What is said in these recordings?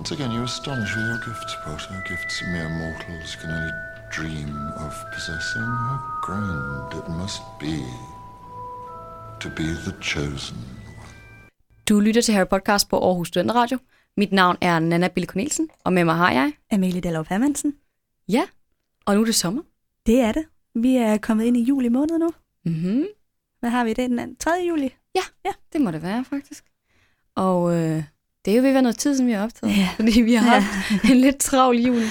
Once again, you astonish with your gifts, Potter. Gifts mere mortals can only dream of possessing. How grand it must be to be the chosen Du lytter til Harry Podcast på Aarhus Studenter Radio. Mit navn er Nana Bille Cornelsen, og med mig har jeg... Amelie Dallov Hermansen. Ja, og nu er det sommer. Det er det. Vi er kommet ind i juli måned nu. Mm-hmm. Hvad har vi i dag? Den 3. juli? Ja, ja, det må det være faktisk. Og øh, det er jo ved at være noget tid, som vi har optaget. Ja. Fordi vi har haft en lidt travl jul.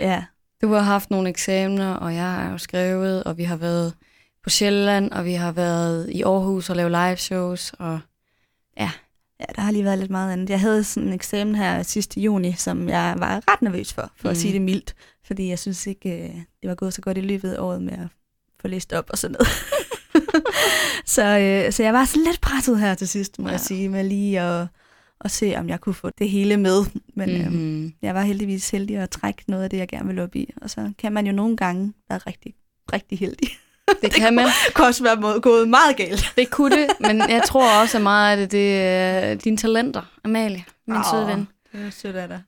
Ja. Du har haft nogle eksamener, og jeg har jo skrevet, og vi har været på Sjælland, og vi har været i Aarhus og lavet live shows, og ja. Ja, der har lige været lidt meget andet. Jeg havde sådan en eksamen her sidste juni, som jeg var ret nervøs for, for mm. at sige det mildt. Fordi jeg synes ikke, øh, det var gået så godt i løbet af året med at få læst op og sådan noget. så, øh, så jeg var sådan lidt presset her til sidst, må ja. jeg sige, med lige at, at se, om jeg kunne få det hele med. Men mm-hmm. øh, jeg var heldigvis heldig at trække noget af det, jeg gerne ville op i. Og så kan man jo nogle gange være rigtig, rigtig heldig. Det, det kan man. kunne også være gået meget galt. Det kunne det, men jeg tror også, at meget af det, det er dine talenter, Amalie, min oh, søde ven. Det er sødt af dig.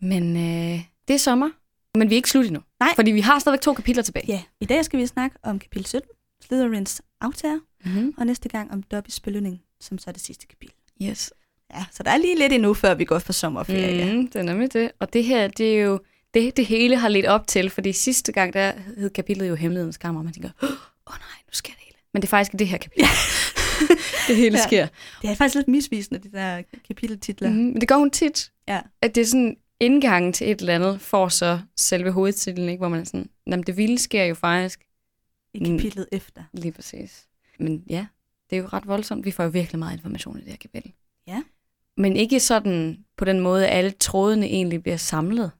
Men øh, det er sommer, men vi er ikke slut endnu. Nej. Fordi vi har stadigvæk to kapitler tilbage. Ja, i dag skal vi snakke om kapitel 17, Slytherins aftager, mm-hmm. og næste gang om Dobbys belønning, som så er det sidste kapitel. Yes. Ja, så der er lige lidt endnu, før vi går på sommerferie. Mm, det er nemlig det. Og det her, det er jo det, det hele har lidt op til, fordi sidste gang, der hed kapitlet jo Hemmelighedens Kammer, og man tænker, åh oh, nej, nu sker det hele. Men det er faktisk det her kapitel. Ja. det hele sker. Ja. Det er faktisk lidt misvisende, de der kapiteltitler. Mm, men det gør hun tit. Ja. At det er sådan indgangen til et eller andet, får så selve hovedtitlen, ikke? hvor man er sådan, jamen det vilde sker jo faktisk. I kapitlet mm, efter. Lige præcis. Men ja, det er jo ret voldsomt. Vi får jo virkelig meget information i det her kapitel. Men ikke sådan på den måde, at alle trådene egentlig bliver samlet.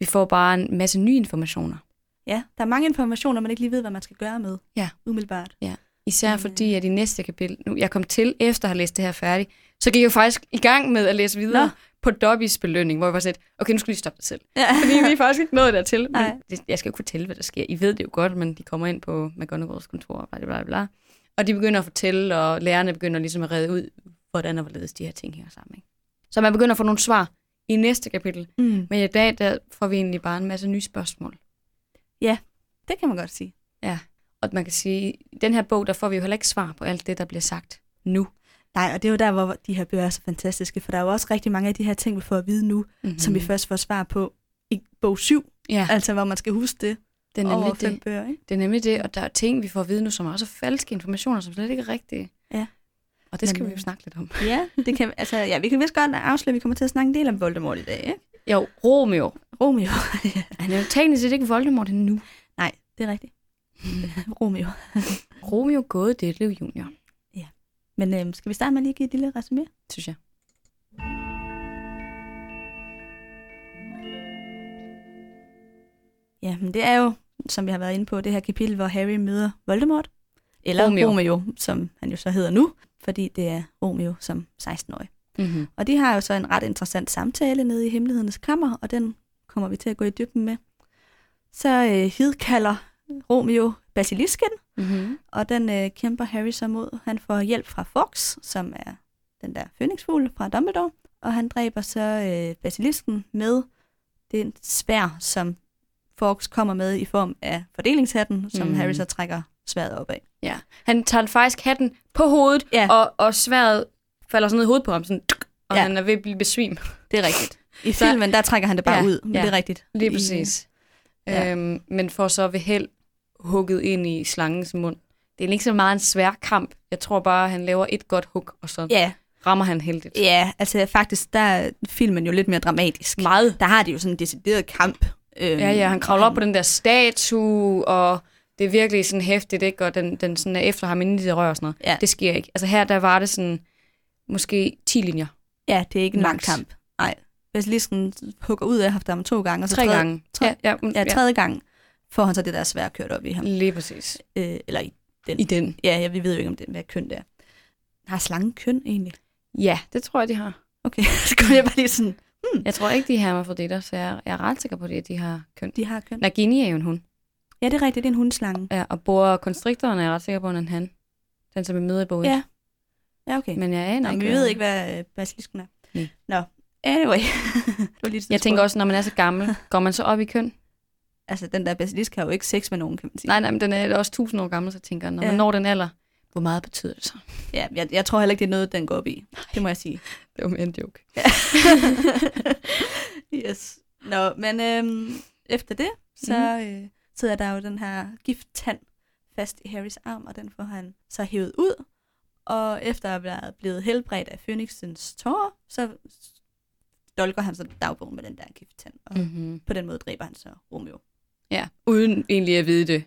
Vi får bare en masse nye informationer. Ja, der er mange informationer, man ikke lige ved, hvad man skal gøre med. Ja. Umiddelbart. Ja. Især Men, fordi, at i næste kapitel, nu jeg kom til efter at have læst det her færdigt, så gik jeg faktisk i gang med at læse videre Nå. på Dobbys belønning, hvor jeg var sådan okay, nu skal vi stoppe dig selv. Ja. Fordi vi er faktisk ikke nået dertil. Men det, jeg skal jo ikke fortælle, hvad der sker. I ved det jo godt, men de kommer ind på McGonagalls kontor og bla, bla, bla. Og de begynder at fortælle, og lærerne begynder ligesom at redde ud, hvordan og hvorledes de her ting hænger sammen. Ikke? Så man begynder at få nogle svar i næste kapitel. Mm. Men i dag, der får vi egentlig bare en masse nye spørgsmål. Ja, det kan man godt sige. Ja, og man kan sige, i den her bog, der får vi jo heller ikke svar på alt det, der bliver sagt nu. Nej, og det er jo der, hvor de her bøger er så fantastiske, for der er jo også rigtig mange af de her ting, vi får at vide nu, mm-hmm. som vi først får svar på i bog 7, ja. altså hvor man skal huske det. Det er nemlig det. Bøger, ikke? Det er nemlig det, og der er ting, vi får at vide nu, som er også falske informationer, som slet ikke er rigtige. Ja. Og det skal Men, vi jo snakke lidt om. Ja, det kan, altså, ja, vi kan vist godt afsløre, at vi kommer til at snakke en del om Voldemort i dag, ikke? Jo, Romeo. Romeo. Han er jo teknisk set ikke Voldemort endnu. Nej, det er rigtigt. Romeo. Romeo gåede Detlev Junior. Ja. Men øhm, skal vi starte med at lige give et lille resumé? Synes jeg. Ja, men det er jo, som vi har været inde på, det her kapitel, hvor Harry møder Voldemort. Eller Romeo. Romeo, som han jo så hedder nu, fordi det er Romeo som 16-årig. Mm-hmm. Og de har jo så en ret interessant samtale nede i Hemmelighedernes Kammer, og den kommer vi til at gå i dybden med. Så øh, hidkalder Romeo basilisken, mm-hmm. og den øh, kæmper Harry så mod. Han får hjælp fra Fox, som er den der fønixfugl fra Dumbledore, og han dræber så øh, basilisken med den svær, som Fox kommer med i form af fordelingshatten, som mm. Harry så trækker sværet op af. Ja, han tager faktisk hatten på hovedet, ja. og, og sværet falder sådan ned i hovedet på ham, sådan, og Ja. han er ved at blive besvim. Det er rigtigt. I Så- filmen, der trækker han det bare Ja, ud, men ja. det er rigtigt. Lige I- præcis. ja. Øhm, men får så ved held hugget ind i slangens mund. Det er ikke så meget en svær kamp. Jeg tror bare, han laver et godt hug, og så Ja, rammer han heldigt. ja, altså faktisk, der er filmen jo lidt mere dramatisk. Meget. Der har de jo sådan en decideret kamp. Øhm, Ja, ja, han kravler og op på den der statue, og det er virkelig sådan hæftigt, ikke? Og den, den sådan er efter ham inde i det rør og sådan noget. Ja. Det sker ikke. Altså her, der var det sådan, måske 10 linjer. Ja, det er ikke en lang kamp. Nej. Basilisken hugger ud af ham to gange. Og så Tre tredje, gange. tre- ja, ja, mm, Ja, tredje gang får han så det der svær kørt op i ham. Lige præcis. Øh, eller i den. I den. Ja, ja, vi ved jo ikke, om det, hvad køn det er. Har slangen køn egentlig? Ja, det tror jeg, de har. Okay, så kommer jeg bare lige sådan, Jeg tror ikke, de er hermafroditter, så jeg, jeg er ret sikker på det, at de har køn. de har køn. Nagini er jo en hund. Ja, det er rigtigt, det er en hundslange. Ja, og bor konstriktoren er jeg ret sikker på, at han han. Den, som er med i bogen. Ja. Ja, okay. Men jeg aner Nå, ikke. vi ved ikke, hvad øh, basilisken er. Nej. Nå, Anyway. det lige jeg tænker også, når man er så gammel, går man så op i køn? Altså, den der basilisk har jo ikke sex med nogen, kan man sige. Nej, nej, men den er også tusind år gammel, så tænker jeg, når ja. man når den alder, hvor meget betyder det så? Ja, jeg, jeg tror heller ikke, det er noget, den går op i. Det må jeg sige. det var mere en joke. Ja. yes. Nå, men øhm, efter det, så mm. øh, sidder der jo den her gifttand fast i Harrys arm, og den får han så hævet ud. Og efter at være blevet helbredt af Phoenixens tårer, så dolker han så dagbogen med den der gifttand. Og mm-hmm. på den måde dræber han så Romeo. Ja, uden egentlig at vide det.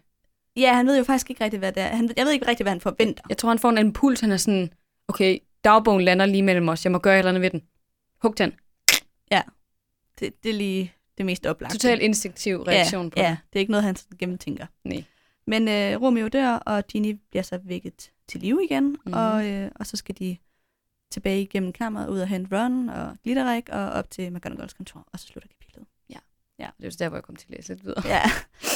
Ja, han ved jo faktisk ikke rigtig, hvad det er. Han, jeg ved ikke rigtig, hvad han forventer. Jeg tror, han får en impuls. Han er sådan, okay, dagbogen lander lige mellem os. Jeg må gøre et eller andet ved den. Hug den. Ja, det, det er lige det mest oplagte. Total instinktiv reaktion ja, på Ja, det er ikke noget, han gennemtænker. Nej. Men øh, Romeo dør, og Ginny bliver så vækket til live igen, mm. og, øh, og så skal de tilbage igennem kammeret, ud og hente Ron og Glitterik, og op til McGonagalls kontor, og så slutter kapitlet. Ja. ja. Det er der, hvor jeg kom til at læse lidt videre. Ja,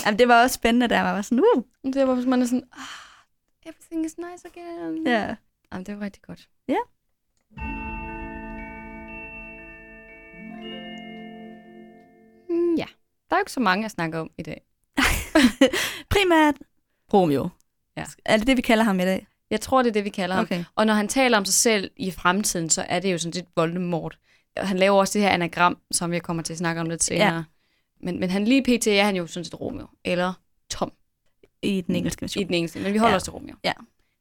Jamen, det var også spændende, der var sådan, uh! Det var, man er sådan, ah, everything is nice again. Ja. Jamen, det var rigtig godt. Ja. Mm, der er jo ikke så mange at snakke om i dag. Primært Romeo. Ja. Er det det, vi kalder ham i dag? Jeg tror, det er det, vi kalder okay. ham. Og når han taler om sig selv i fremtiden, så er det jo sådan lidt Voldemort. Han laver også det her anagram, som jeg kommer til at snakke om lidt senere. Ja. Men, men han lige pt. er han jo sådan set Romeo. Eller Tom. I den engelske version. I den engelske, men vi holder ja. os til Romeo. Ja.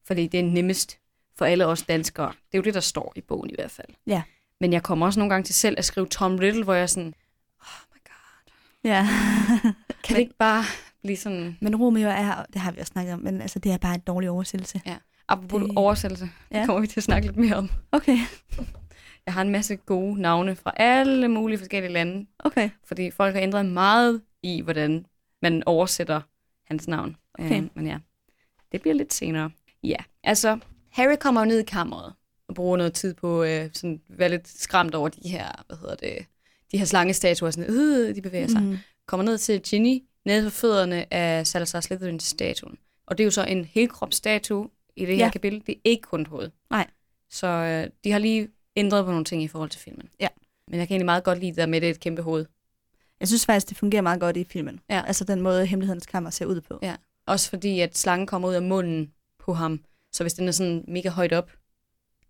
Fordi det er nemmest for alle os danskere. Det er jo det, der står i bogen i hvert fald. Ja. Men jeg kommer også nogle gange til selv at skrive Tom Riddle, hvor jeg sådan. Ja. kan det ikke bare blive sådan... Men Romeo er, det har vi også snakket om, men altså, det er bare en dårlig oversættelse. Ja. Apropos det... oversættelse, ja. det kommer vi til at snakke lidt mere om. Okay. Jeg har en masse gode navne fra alle mulige forskellige lande. Okay. Fordi folk har ændret meget i, hvordan man oversætter hans navn. Okay. Um, men ja, det bliver lidt senere. Ja, altså, Harry kommer jo ned i kammeret og bruger noget tid på øh, sådan være lidt skræmt over de her, hvad hedder det, de her slangestatuer, sådan, øh, de bevæger sig. Mm. Kommer ned til Ginny, nede på fødderne af Salazar Slytherins statuen. Og det er jo så en helkropsstatue i det her ja. kapitel. Det er ikke kun hoved. Nej. Så øh, de har lige ændret på nogle ting i forhold til filmen. Ja. Men jeg kan egentlig meget godt lide det der med, det et kæmpe hoved. Jeg synes faktisk, det fungerer meget godt i filmen. Ja. Altså den måde, hemmelighedens kammer ser ud på. Ja. Også fordi, at slangen kommer ud af munden på ham. Så hvis den er sådan mega højt op,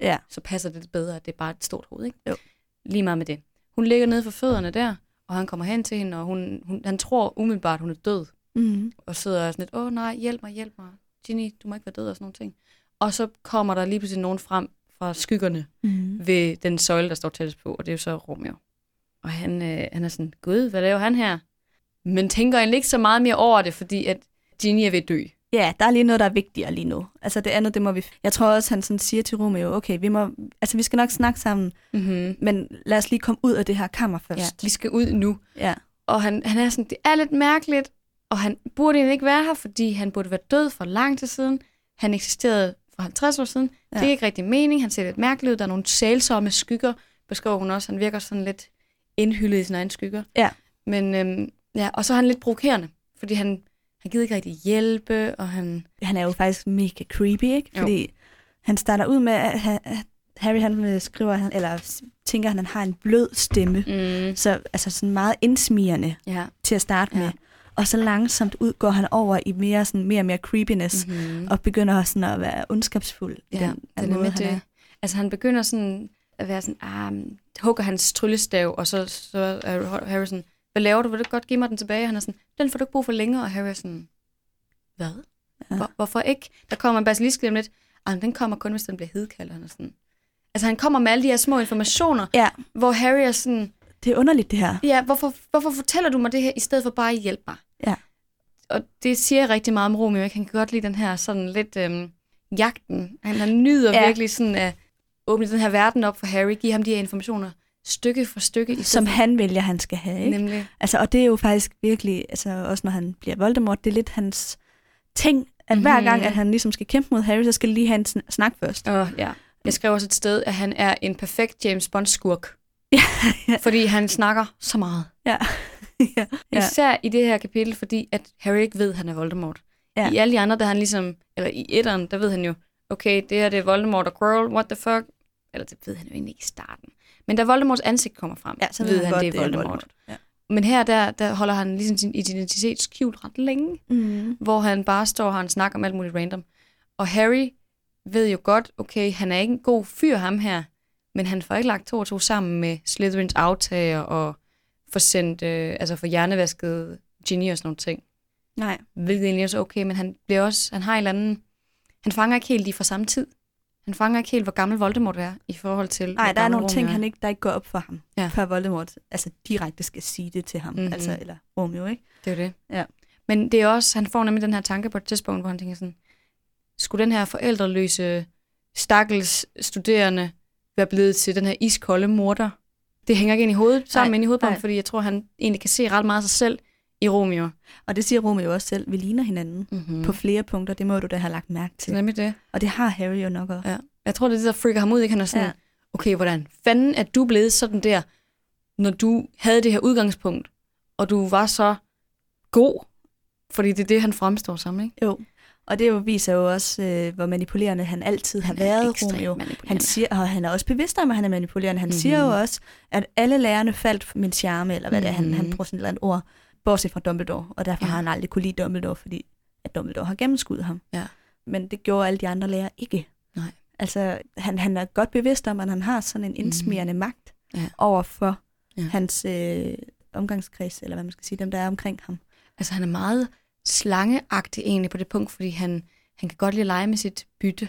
ja. så passer det lidt bedre, at det er bare et stort hoved, ikke? Jo. Lige meget med det. Hun ligger nede for fødderne der, og han kommer hen til hende, og hun, hun, han tror umiddelbart, hun er død. Mm-hmm. Og sidder sådan lidt, åh nej, hjælp mig, hjælp mig. Ginny, du må ikke være død og sådan nogle ting. Og så kommer der lige pludselig nogen frem fra skyggerne mm. ved den søjle, der står tættest på, og det er jo så Romeo. Og han, øh, han er sådan, gud, hvad laver han her? Men tænker egentlig ikke så meget mere over det, fordi at Ginny er ved at dø. Ja, der er lige noget, der er vigtigere lige nu. Altså det andet, det må vi... Jeg tror også, han sådan siger til Romeo, okay, vi, må, altså, vi skal nok snakke sammen, mm-hmm. men lad os lige komme ud af det her kammer først. Ja, vi skal ud nu. Ja. Og han, han er sådan, det er lidt mærkeligt, og han burde egentlig ikke være her, fordi han burde være død for lang tid siden. Han eksisterede for 50 år siden. Ja. Det er ikke rigtig mening. Han ser lidt mærkeligt ud. Der er nogle sælsomme skygger, beskriver hun også. Han virker sådan lidt indhyllet i sine egne skygger. Ja. Men øhm, ja, og så er han lidt provokerende, fordi han, han gider ikke rigtig hjælpe, og han... Han er jo faktisk mega creepy, ikke? Fordi jo. han starter ud med, at Harry han skriver, eller tænker, at han har en blød stemme. Mm. Så altså sådan meget indsmirrende ja. til at starte ja. med. Og så langsomt ud går han over i mere, sådan, mere og mere creepiness, mm-hmm. og begynder sådan at være ondskabsfuld. Ja, den, den måde, han det. Er. Altså han begynder sådan at være sådan, ah, hugger hans tryllestav, og så, så er Harry sådan, hvad laver du, vil du godt give mig den tilbage? Han er sådan, den får du ikke brug for længere, og Harry er sådan, hvad? Ja. Hvor, hvorfor ikke? Der kommer en basilisk lidt, ah, den kommer kun, hvis den bliver hedkaldt, han er sådan. Altså han kommer med alle de her små informationer, ja. hvor Harry er sådan, det er underligt, det her. Ja, hvorfor, hvorfor fortæller du mig det her, i stedet for bare at hjælpe mig? Ja. Og det siger rigtig meget om Romeo. Ikke? Han kan godt lide den her sådan lidt øhm, jagten. Han, han nyder ja. virkelig sådan at åbne den her verden op for Harry, give ham de her informationer stykke for stykke. I Som han vælger, han skal have. Ikke? Nemlig. Altså, og det er jo faktisk virkelig, altså også når han bliver Voldemort, det er lidt hans ting, at mm-hmm. hver mhm. gang, at han ligesom skal kæmpe mod Harry, så skal lige have en snak først. Oh, ja. Jeg skrev også et sted, at han er en perfekt James Bond-skurk. ja. Fordi han snakker så meget. Ja. ja. Især i det her kapitel, fordi at Harry ikke ved, at han er Voldemort. Ja. I alle de andre, der han ligesom, eller i etteren, der ved han jo, okay, det her det er Voldemort og Quirrell, what the fuck? Eller det ved han jo egentlig ikke i starten. Men da Voldemorts ansigt kommer frem, Ja, så ved han, godt, det er Voldemort. Voldemort. Ja. Men her, der, der holder han ligesom sin identitet skjult ret længe, Mm. hvor han bare står og har en snak om alt muligt random. Og Harry ved jo godt, okay, han er ikke en god fyr, ham her, men han får ikke lagt to og to sammen med Slytherins aftager og får sendt, øh, altså for hjernevasket Ginny og sådan nogle ting. Nej. Hvilket egentlig er så okay, men han bliver også, han har en eller anden, han fanger ikke helt lige fra samme tid. Han fanger ikke helt, hvor gammel Voldemort er i forhold til, Nej, der er nogle ting, er. han ikke, der ikke går op for ham, Ja. før Voldemort altså, direkte skal sige det til ham, Mhm. mm-hmm. altså, eller Romeo, ikke? Det er det. Ja. Men det er også, han får nemlig den her tanke på et tidspunkt, hvor han tænker sådan, skulle den her forældreløse, stakkels studerende være blevet til den her iskolde morter? Det hænger ikke ind i hovedet, sammen Nej, ind i hovedet på ham, fordi jeg tror, han egentlig kan se ret meget af sig selv i Romeo. Og det siger Romeo også selv, vi ligner hinanden Mm-hmm. mm. på flere punkter, det må du da have lagt mærke til. nemlig det. Og det har Harry jo nok også. Ja. Jeg tror, det er det, der freaker ham ud. Ikke? Han er sådan, ja. Okay, hvordan fanden er du blevet sådan der, når du havde det her udgangspunkt, og du var så god? Fordi det er det, han fremstår som, ikke? Jo. Og det jo viser jo også, øh, hvor manipulerende han altid har Han været, Romeo. Han siger, og han er også bevidst om, at han er manipulerende. Han Mhm. mm-hmm. siger jo også, at alle lærerne faldt for min charme, eller hvad mm-hmm. det er, han, han Mhm. bruger sådan et eller andet ord, bortset fra Dumbledore. Og derfor Ja. har han aldrig kunne lide Dumbledore, fordi at Dumbledore har gennemskuddet ham. Ja. Men det gjorde alle de andre lærere ikke. Nej. Altså, han, han er godt bevidst om, at han har sådan en indsmirrende magt Mhm. Ja. over for Ja. hans øh, omgangskreds, eller hvad man skal sige, dem der er omkring ham. Altså, han er meget slangeagtig egentlig på det punkt, fordi han, han kan godt lide at lege med sit bytte.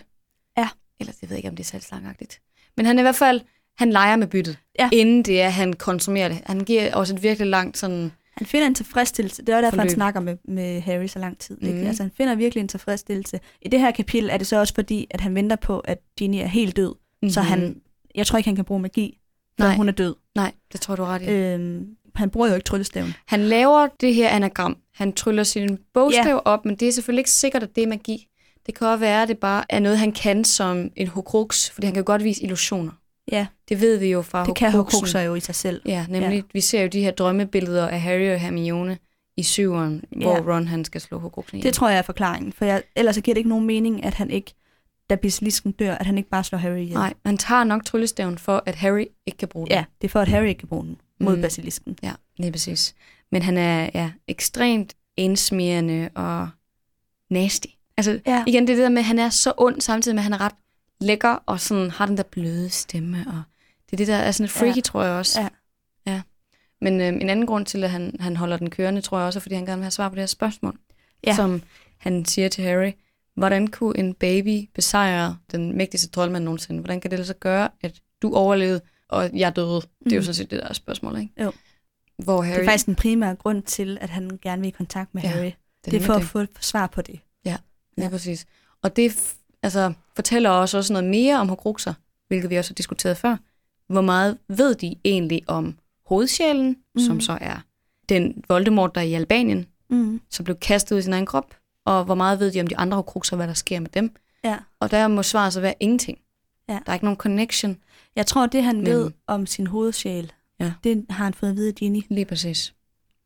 Ja. Eller jeg ved ikke, om det er særlig slangeagtigt. Men han er i hvert fald, han leger med byttet, Ja. inden det er, han konsumerer det. Han giver også et virkelig langt sådan, Han finder en tilfredsstillelse. Det er derfor, Forløb. han snakker med, med Harry så lang tid. Ikke? Mhm. Altså, han finder virkelig en tilfredsstillelse. I det her kapitel er det så også fordi, at han venter på, at Ginny er helt død. Mm-hmm. Så Mhm. han, jeg tror ikke, han kan bruge magi, når Nej. hun er død. Nej, det tror du ret i. Øhm, han bruger jo ikke tryllestaven. Han laver det her anagram. Han tryller sin bogstav ja. op, men det er selvfølgelig ikke sikkert, at det er magi. Det kan også være, at det bare er noget, han kan som en hokrux, fordi han kan jo godt vise illusioner. Ja, Det ved vi jo fra det kan Horcruxen. Horcruxer jo i sig selv. Ja, nemlig. Ja. Vi ser jo de her drømmebilleder af Harry og Hermione i syveren, ja. hvor. Ron han skal slå Horcruxen ihjel. Det tror jeg er forklaringen. For jeg, ellers så giver det ikke nogen mening, at han ikke, da basilisken dør, at han ikke bare slår Harry ihjel. Nej, han tager nok tryllestaven for, at Harry ikke kan bruge den. Ja, det er for, at Harry ikke kan bruge den mod Mm. basilisken. Ja, lige præcis. Men han er ja, ekstremt indsmirrende og nasty. Altså, Ja. igen, det det der med, at han er så ond, samtidig med, at han er ret lækker, og sådan har den der bløde stemme, og det er det, der er sådan lidt freaky, ja. Ja. tror jeg også. Ja. ja. Men øh, en anden grund til, at han, han holder den kørende, tror jeg også, er, fordi han gerne vil have svar på det her spørgsmål. Ja. Som han siger til Harry, hvordan kunne en baby besejre den mægtigste troldmand nogensinde? Hvordan kan det sig gøre, at du overlevede, og jeg døde? Det er jo Mhm. sådan set det der spørgsmål, ikke? Jo. Hvor Harry... Det er faktisk den primære grund til, at han gerne vil i kontakt med Ja, Harry. Det er for at få et svar på det. Ja, Ja. præcis. Og det altså, fortæller os også noget mere om Horcruxer, hvilket vi også har diskuteret før. Hvor meget ved de egentlig om hovedsjælen, mm. Som så er den Voldemort, der er i Albanien, Mm. som blev kastet ud i sin egen krop, og hvor meget ved de om de andre Horcruxer, hvad der sker med dem. Ja. Og der må svaret så være ingenting. Ja. Der er ikke nogen connection. Jeg tror, det han Men- ved om sin hovedsjæl, Ja. det har han fået at vide af Ginny. Lige præcis.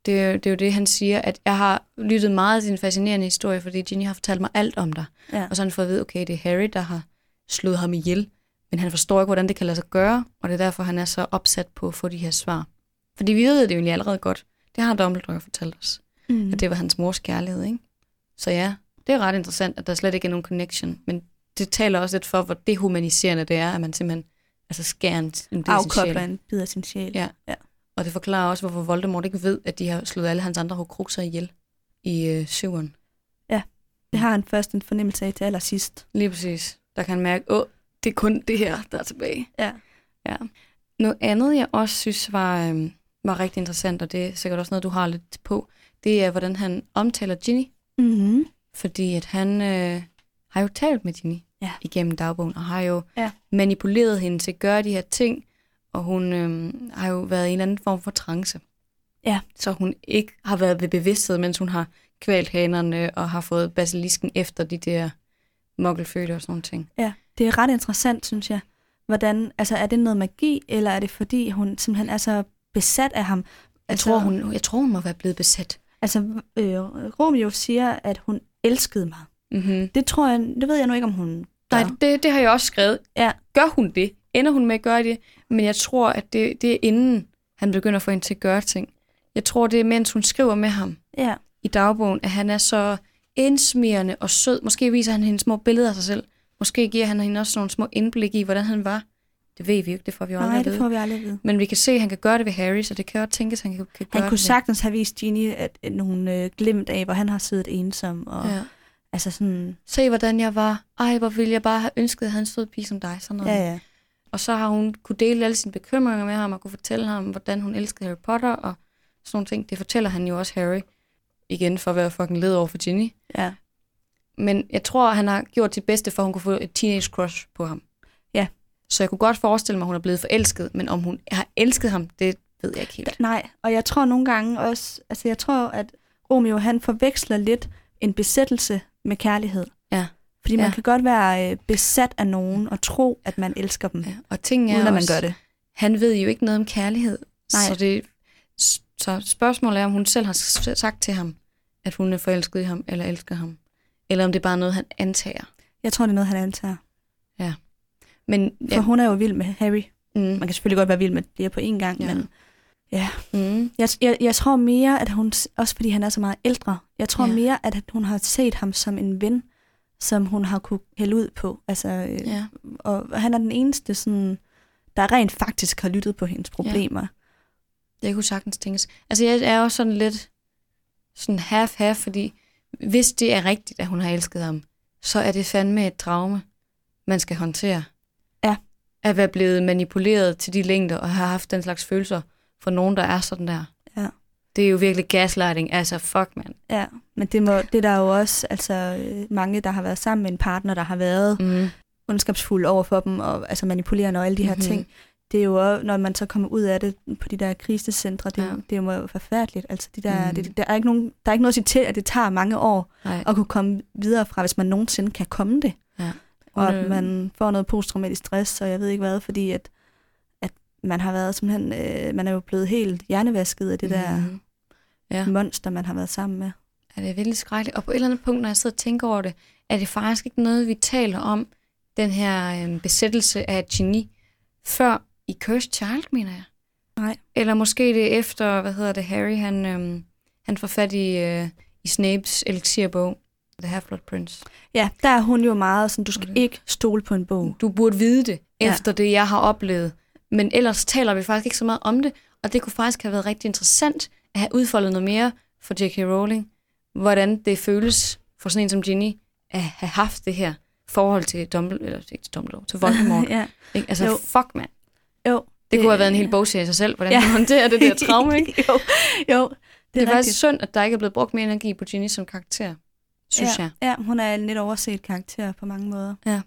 Det er, jo- det er jo det, han siger, at jeg har lyttet meget til din fascinerende historie, fordi Ginny har fortalt mig alt om dig. Ja. Og så har han fået at vide, okay, det er Harry, der har slået ham ihjel. Men han forstår ikke, hvordan det kan lade sig gøre, og det er derfor, han er så opsat på at få de her svar. Fordi vi ved det jo allerede godt. Det har Dumbledore fortalt os. Mm. At det var hans mors kærlighed, ikke? Så ja, det er ret interessant, at der slet ikke er nogen connection. Men det taler også lidt for, hvor dehumaniserende det er, at man simpelthen altså skærer en, en bid af sin sjæl. en bid af sin sjæl. Ja. ja. Og det forklarer også, hvorfor Voldemort ikke ved, at de har slået alle hans andre horcruxer ihjel i øh, syveren. Det har han først en fornemmelse af til allersidst. Lige præcis. Der kan han mærke, åh, det er kun det her, der er tilbage. Ja. Ja. Noget andet, jeg også synes var, øhm, var rigtig interessant, og det er sikkert også noget, du har lidt på, det er, hvordan han omtaler Ginny. Mm-hmm. Fordi at han øh, har jo talt med Ginny Ja. igennem dagbogen, og har jo Ja. manipuleret hende til at gøre de her ting, og hun øh, har jo været i en eller anden form for trance. Ja. Så hun ikke har været ved bevidsthed, mens hun har kvalt hanerne og har fået basilisken efter de der mokkelfødte og sådan nogle ting. Ja, det er ret interessant, synes jeg. Hvordan, altså er det noget magi, eller er det fordi, hun simpelthen er så besat af ham? Jeg, altså, tror, hun, jeg tror, hun må være blevet besat. Altså, øh, Romeo siger, at hun elskede mig. Mm-hmm. Det tror jeg, det ved jeg nu ikke, om hun gør. Nej, det, det har jeg også skrevet. Ja. Gør hun det? Ender hun med at gøre det? Men jeg tror, at det, det er inden han begynder at få hende til at gøre ting. Jeg tror, det er, mens hun skriver med ham Ja. i dagbogen, at han er så indsmirrende og sød. Måske viser han hende små billeder af sig selv. Måske giver han hende også nogle små indblik i, hvordan han var. Det ved vi jo ikke, det får vi aldrig Nej, det får vi aldrig vide. Men vi kan se, at han kan gøre det ved Harry, så det kan også tænkes, at han kan, kan gøre Han kunne det. sagtens have vist Ginny at, at nogle øh, glimt af, hvor han har siddet ensom. Og, Ja. Altså sådan, Se, hvordan jeg var. Ej, hvor ville jeg bare have ønsket, at han stod pige som dig. Sådan noget. ja, ja. Og så har hun kunne dele alle sine bekymringer med ham, og kunne fortælle ham, hvordan hun elskede Harry Potter, og sådan nogle ting. Det fortæller han jo også Harry. Igen for at være fucking led over for Ginny. ja. Men jeg tror, han har gjort sit bedste, for at hun kunne få et teenage crush på ham. Ja. Så jeg kunne godt forestille mig, at hun er blevet forelsket, men om hun har elsket ham, det ved jeg ikke helt. Nej, og jeg tror nogle gange også, altså jeg tror, at Romeo han forveksler lidt en besættelse med kærlighed. Ja. Fordi man Ja. kan godt være øh, besat af nogen og tro, at man elsker dem, Ja. Og ting er uden at man også, gør det. han ved jo ikke noget om kærlighed. Nej. Så, det, så spørgsmålet er, om hun selv har sagt til ham, at hun er forelsket i ham, eller elsker ham. Eller om det er bare noget, han antager. Jeg tror, det er noget, han antager. Men For ja, hun er jo vild med Harry. mm, Man kan selvfølgelig godt være vild med det på én gang, Ja. ja. men ja. mm, Jeg, jeg, jeg tror mere, at hun, også fordi han er så meget ældre, jeg tror Ja. ja. mere, at hun har set ham som en ven, som hun har kunne hælde ud på. Altså, øh, ja. Og han er den eneste, sådan, der rent faktisk har lyttet på hendes problemer. Det kunne sagtens tænkes. Altså, jeg er også sådan lidt sådan half-half, fordi hvis det er rigtigt, at hun har elsket ham, så er det fandme et traume, man skal håndtere. Ja. At være blevet manipuleret til de længder, og have haft den slags følelser for nogen, der er sådan der. Ja. Det er jo virkelig gaslighting. Altså, fuck, mand. Ja, men det, må, det er der jo også altså, øh, mange, der har været sammen med en partner, der har været Mm. ondskabsfuld over for dem, og altså manipulerende og alle de her Mhm. mm-hmm. ting. Det er jo også, når man så kommer ud af det på de der krisecentre, det, Ja. det er jo forfærdeligt. Altså, de der, mm. det, der, er ikke nogen, der er ikke noget at sige til, at det tager mange år Nej. at kunne komme videre fra, hvis man nogensinde kan komme det. Ja. Og at øh, man får noget posttraumatisk stress, og jeg ved ikke hvad, fordi at, at man har været simpelthen, øh, man er jo blevet helt hjernevasket af det der Mhm. Ja. monster, man har været sammen med. Ja, det er virkelig skrækkeligt. Og på et eller andet punkt, når jeg sidder og tænker over det, er det faktisk ikke noget, vi taler om, den her øhm, besættelse af et geni, før i Cursed Child, mener jeg. Nej. Eller måske det er efter, hvad hedder det, Harry, han, øhm, han får fat i, øh, i Snapes elixirbog, The Half-Blood Prince. Ja, der er hun jo meget sådan, du skal Okay. ikke stole på en bog. Du burde vide det, Ja. efter det, jeg har oplevet. Men ellers taler vi faktisk ikke så meget om det, og det kunne faktisk have været rigtig interessant at have udfoldet noget mere for J.K. Rowling, hvordan det føles for sådan en som Ginny, at have haft det her forhold til Dumbledore, eller ikke til Dumbledore, til Voldemort. ja. ikke? Altså, Jo. fuck, mand. Jo, Det kunne have været en hel bogserie i sig selv, hvordan ja. Ja. man håndterer det der traume, ikke? jo, jo, Det, det er, er, faktisk synd, at der ikke er blevet brugt mere energi på Ginny som karakter, synes ja, jeg. Ja, hun er en lidt overset karakter på mange måder. Ja.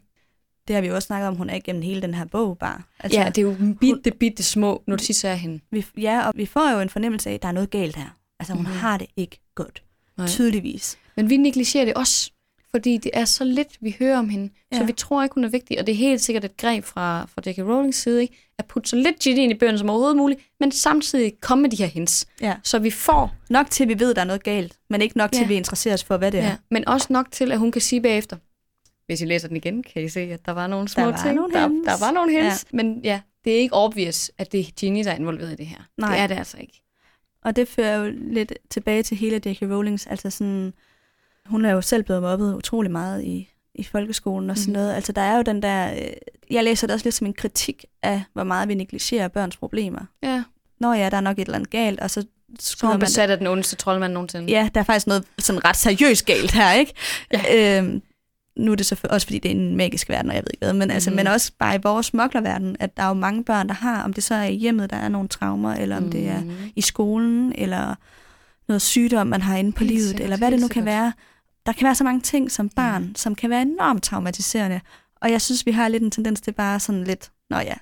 Det har vi jo også snakket om, hun er igennem hele den her bog bare. Altså, ja, det er jo bitte, bitte små noticer af hende. vi, ja, og vi får jo en fornemmelse af, at der er noget galt her. Altså, hun Mhm. mm-hmm. har det ikke godt. Nej. Tydeligvis. Men vi negligerer det også, fordi det er så lidt, vi hører om hende. Ja. Så vi tror ikke, hun er vigtig, og det er helt sikkert et greb fra, fra J.K. Rowlings side, ikke? at putte så lidt Ginny ind i bøgerne som overhovedet muligt, men samtidig komme med de her hints. Ja. Så vi får, Nok til, at vi ved, at der er noget galt, men ikke nok til, Ja. at vi interesserer os for, hvad det er. ja. men også nok til, at hun kan sige bagefter, hvis I læser den igen, kan I se, at der var nogle små Der var ting. nogle der, hints. der var nogle hints. Ja. Men ja, det er ikke obvious, at det er Ginny, der er involveret i det her. Nej. Det er det altså ikke. Og det fører jo lidt tilbage til hele J.K. Rowlings, altså sådan, hun er jo selv blevet mobbet utrolig meget i, i folkeskolen og sådan Mhm. noget. Altså der er jo den der, øh, jeg læser det også lidt som en kritik af, hvor meget vi negligerer børns problemer. Ja. Nå ja, der er nok et eller andet galt, og så Så hun man besat af den ondeste troldmand nogensinde. Ja, der er faktisk noget sådan ret seriøst galt her, ikke? Ja. Øhm, nu er det så også fordi, det er en magisk verden, og jeg ved ikke hvad, men, mm. altså, Mhm. men også bare i vores smoklerverden, at der er jo mange børn, der har, om det så er i hjemmet, der er nogle traumer, eller om mm. det er Mhm. i skolen, eller noget sygdom, man har inde på Helt livet, sikkert, eller hvad det nu kan sikkert. være. Der kan være så mange ting som barn, mm. som kan være enormt traumatiserende. Og jeg synes, vi har lidt en tendens til bare sådan lidt, nå ja,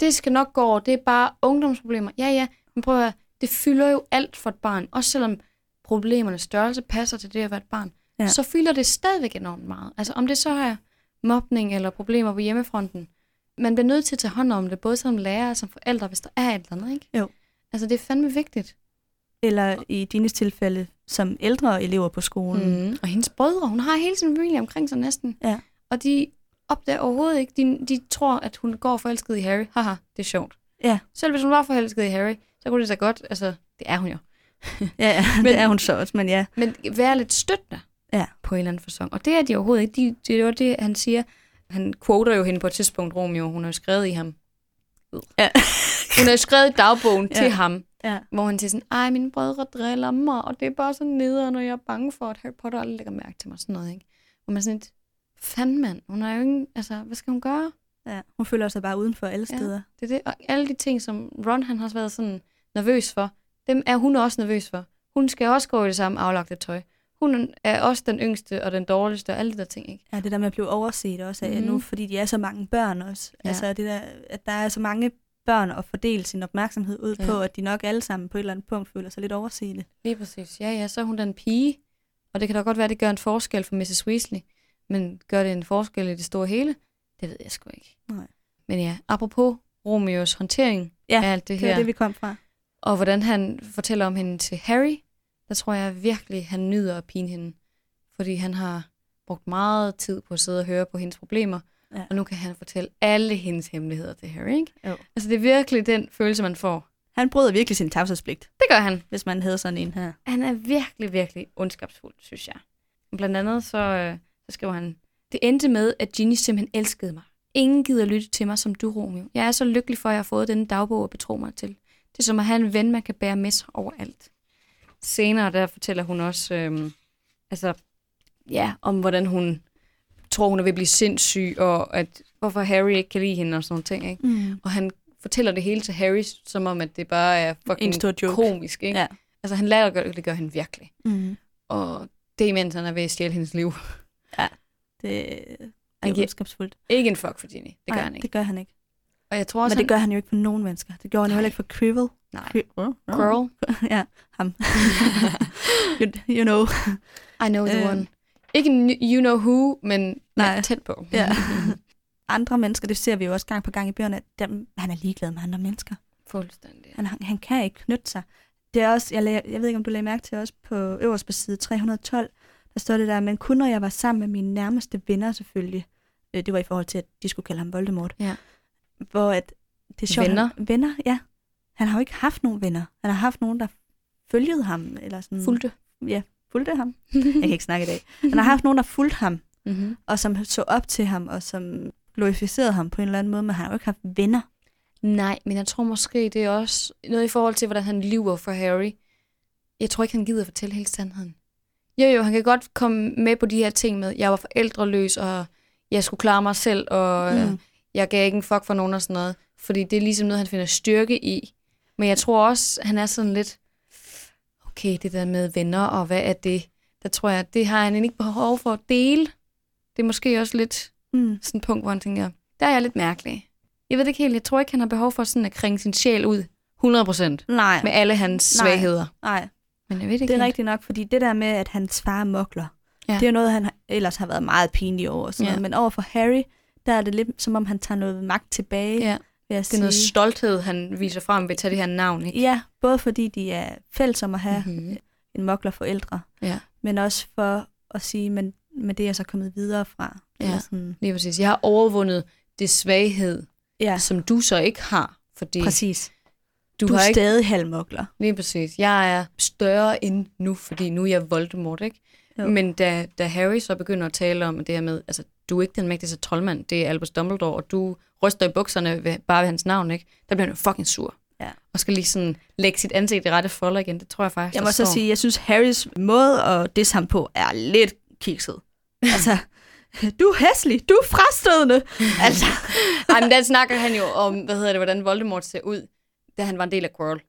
det skal nok gå over, det er bare ungdomsproblemer. Ja, ja, men prøv at høre, det fylder jo alt for et barn. Også selvom problemernes størrelse passer til det at være et barn, ja. Så fylder det stadigvæk enormt meget. Altså om det så er mobning eller problemer på hjemmefronten, man bliver nødt til at tage hånd om det, både som lærer og som forældre, hvis der er et eller andet, ikke? Jo. Altså det er fandme vigtigt. eller i dines tilfælde, som ældre elever på skolen. Mm. Og hendes brødre, hun har hele sin familie omkring sig næsten. Ja. Og de opdager overhovedet ikke, de, de tror, at hun går forelsket i Harry. Haha, det er sjovt. Ja. Selv hvis hun var forelsket i Harry, så kunne det så godt, altså, det er hun jo. ja, ja men, det er hun så også, men ja. Men være lidt støttende ja. på en eller anden fasong. Og det er de overhovedet ikke. De, det er jo det, han siger. Han quoter jo hende på et tidspunkt, Romeo. Hun har jo skrevet i ham. Ja. hun har skrevet i dagbogen ja. til ham, ja. hvor han siger sådan, ej, mine brødre driller mig, og det er bare så nederen, når jeg er bange for, at Harry Potter aldrig lægger mærke til mig. Sådan noget, ikke? Hvor man sådan et, fanden mand, hun er jo ingen, altså, hvad skal hun gøre? Ja, hun føler sig bare udenfor alle Ja. steder. Det er det. Og alle de ting, som Ron han har været sådan nervøs for, dem er hun også nervøs for. Hun skal også gå i det samme aflagte tøj. Hun er også den yngste og den dårligste og alle de der ting, ikke? Ja, det der med at blive overset også af Mhm. nu, fordi de er så mange børn også. Ja. Altså det der, at der er så mange børn at fordele sin opmærksomhed ud Ja. på, at de nok alle sammen på et eller andet punkt føler sig lidt overset. Lige præcis. Ja, ja, så er hun den pige. Og det kan da godt være, at det gør en forskel for Mrs. Weasley. Men gør det en forskel i det store hele? Det ved jeg sgu ikke. Nej. Men ja, apropos Romeos håndtering Ja, af alt det Det er her, det, vi kom fra. og hvordan han fortæller om hende til Harry, der tror jeg virkelig, han nyder at pine hende. Fordi han har brugt meget tid på at sidde og høre på hendes problemer, Ja. og nu kan han fortælle alle hendes hemmeligheder til Harry, ikke? Jo. Altså, det er virkelig den følelse, man får. Han bryder virkelig sin tavshedspligt, Det gør han. hvis man havde sådan en her. Han er virkelig, virkelig ondskabsfuld, synes jeg. Blandt andet så, øh, så skriver han, det endte med, at Ginny simpelthen elskede mig. Ingen gider lytte til mig som du, Romeo. Jeg er så lykkelig for, at jeg har fået denne dagbog at betro mig til. Det er som at have en ven, man kan bære med sig overalt. Senere der fortæller hun også, øhm, altså, ja, om hvordan hun tror, hun er ved at blive sindssyg, og at, hvorfor Harry ikke kan lide hende og sådan nogle ting. Ikke? Mm. Og han fortæller det hele til Harry, som om, at det bare er fucking En stor joke. komisk. Ikke? Ja. Altså, han lader det, det gør hende virkelig. Mm. Og det er imens han er ved at stjæle hendes liv. Det, det Han er ondskabsfuldt. Ikke en fuck for Ginny. Det gør Nej, han ikke. det gør han ikke. Og jeg tror også, Men det gør han jo ikke for nogen mennesker. Det gjorde han jo heller ikke for Quirrell. Nej. Girl, ja, ham. you, you know. I know the Øh. one. Ikke you know who, men Nej. Tæt på. Ja. Andre mennesker, det ser vi jo også gang på gang i bøgerne, dem, han er ligeglad med andre mennesker. Fuldstændig. Han, han kan ikke knytte sig. Det er også, jeg, lag, jeg ved ikke, om du lagde mærke til også på øverst på side 312, der står det der, men kun når jeg var sammen med mine nærmeste venner selvfølgelig, øh, det var i forhold til, at de skulle kalde ham Voldemort, Ja. Hvor at, det er sjovt, Venner? Han, venner, ja. Han har jo ikke haft nogen venner. Han har haft nogen, der følgede ham, eller sådan, Fulgte. fulgte ham. Jeg kan ikke snakke i dag. Han har haft nogen, der fulgte ham, mm-hmm. og som så op til ham, og som glorificerede ham på en eller anden måde, men han har jo ikke haft venner. Nej, men jeg tror måske, det er også noget i forhold til, hvordan han lyver for Harry. Jeg tror ikke, han gider fortælle hele sandheden. Jo, jo, han kan godt komme med på de her ting med, jeg var forældreløs, og jeg skulle klare mig selv, og. Mm. Jeg gav ikke en fuck for nogen og sådan noget. Fordi det er ligesom noget, han finder styrke i. Men jeg tror også, han er sådan lidt, okay, det der med venner, og hvad er det? Der tror jeg, det har han ikke behov for at dele. Det er måske også lidt Mm. sådan et punkt, hvor han tænker, der er jeg lidt mærkelig. Jeg ved det ikke helt, jeg tror ikke, han har behov for sådan at kringe sin sjæl ud 100% Nej, med alle hans Nej. svagheder. nej. Men jeg ved det ikke Det er helt. rigtigt nok, fordi det der med, at hans far mokler, Ja. det er noget, han ellers har været meget pinlig over. Sådan Ja. noget. Men over for Harry, der er det lidt som om, han tager noget magt tilbage, Ja, vil jeg det er noget sige. stolthed, han viser frem ved at tage det her navn, ikke? Ja, både fordi de er fælles om at have Mhm. mm-hmm. en mokler forældre, Ja. men også for at sige, men med det er jeg så kommet videre fra. Ja. Eller sådan. Lige præcis. Jeg har overvundet det svaghed, ja som du så ikke har. Fordi præcis. du, Du, har er ikke... stadig halvmokler. Lige præcis. Jeg er større end nu, fordi nu er jeg Voldemort, ikke? Jo. Men da, da Harry så begynder at tale om det her med, altså, du er ikke den mægtigste troldmand, det er Albus Dumbledore, og du ryster i bukserne ved, bare ved hans navn, ikke? Der bliver han jo fucking sur. Ja. Og skal lige sådan lægge sit ansigt i rette folder igen. Det tror jeg faktisk, Jeg må så sige, jeg synes, Harrys måde at disse ham på er lidt kikset. Altså, du er hæslig, du er frastødende. altså, Ej, men der snakker han jo om, hvad hedder det, hvordan Voldemort ser ud, da han var en del af Quirrell.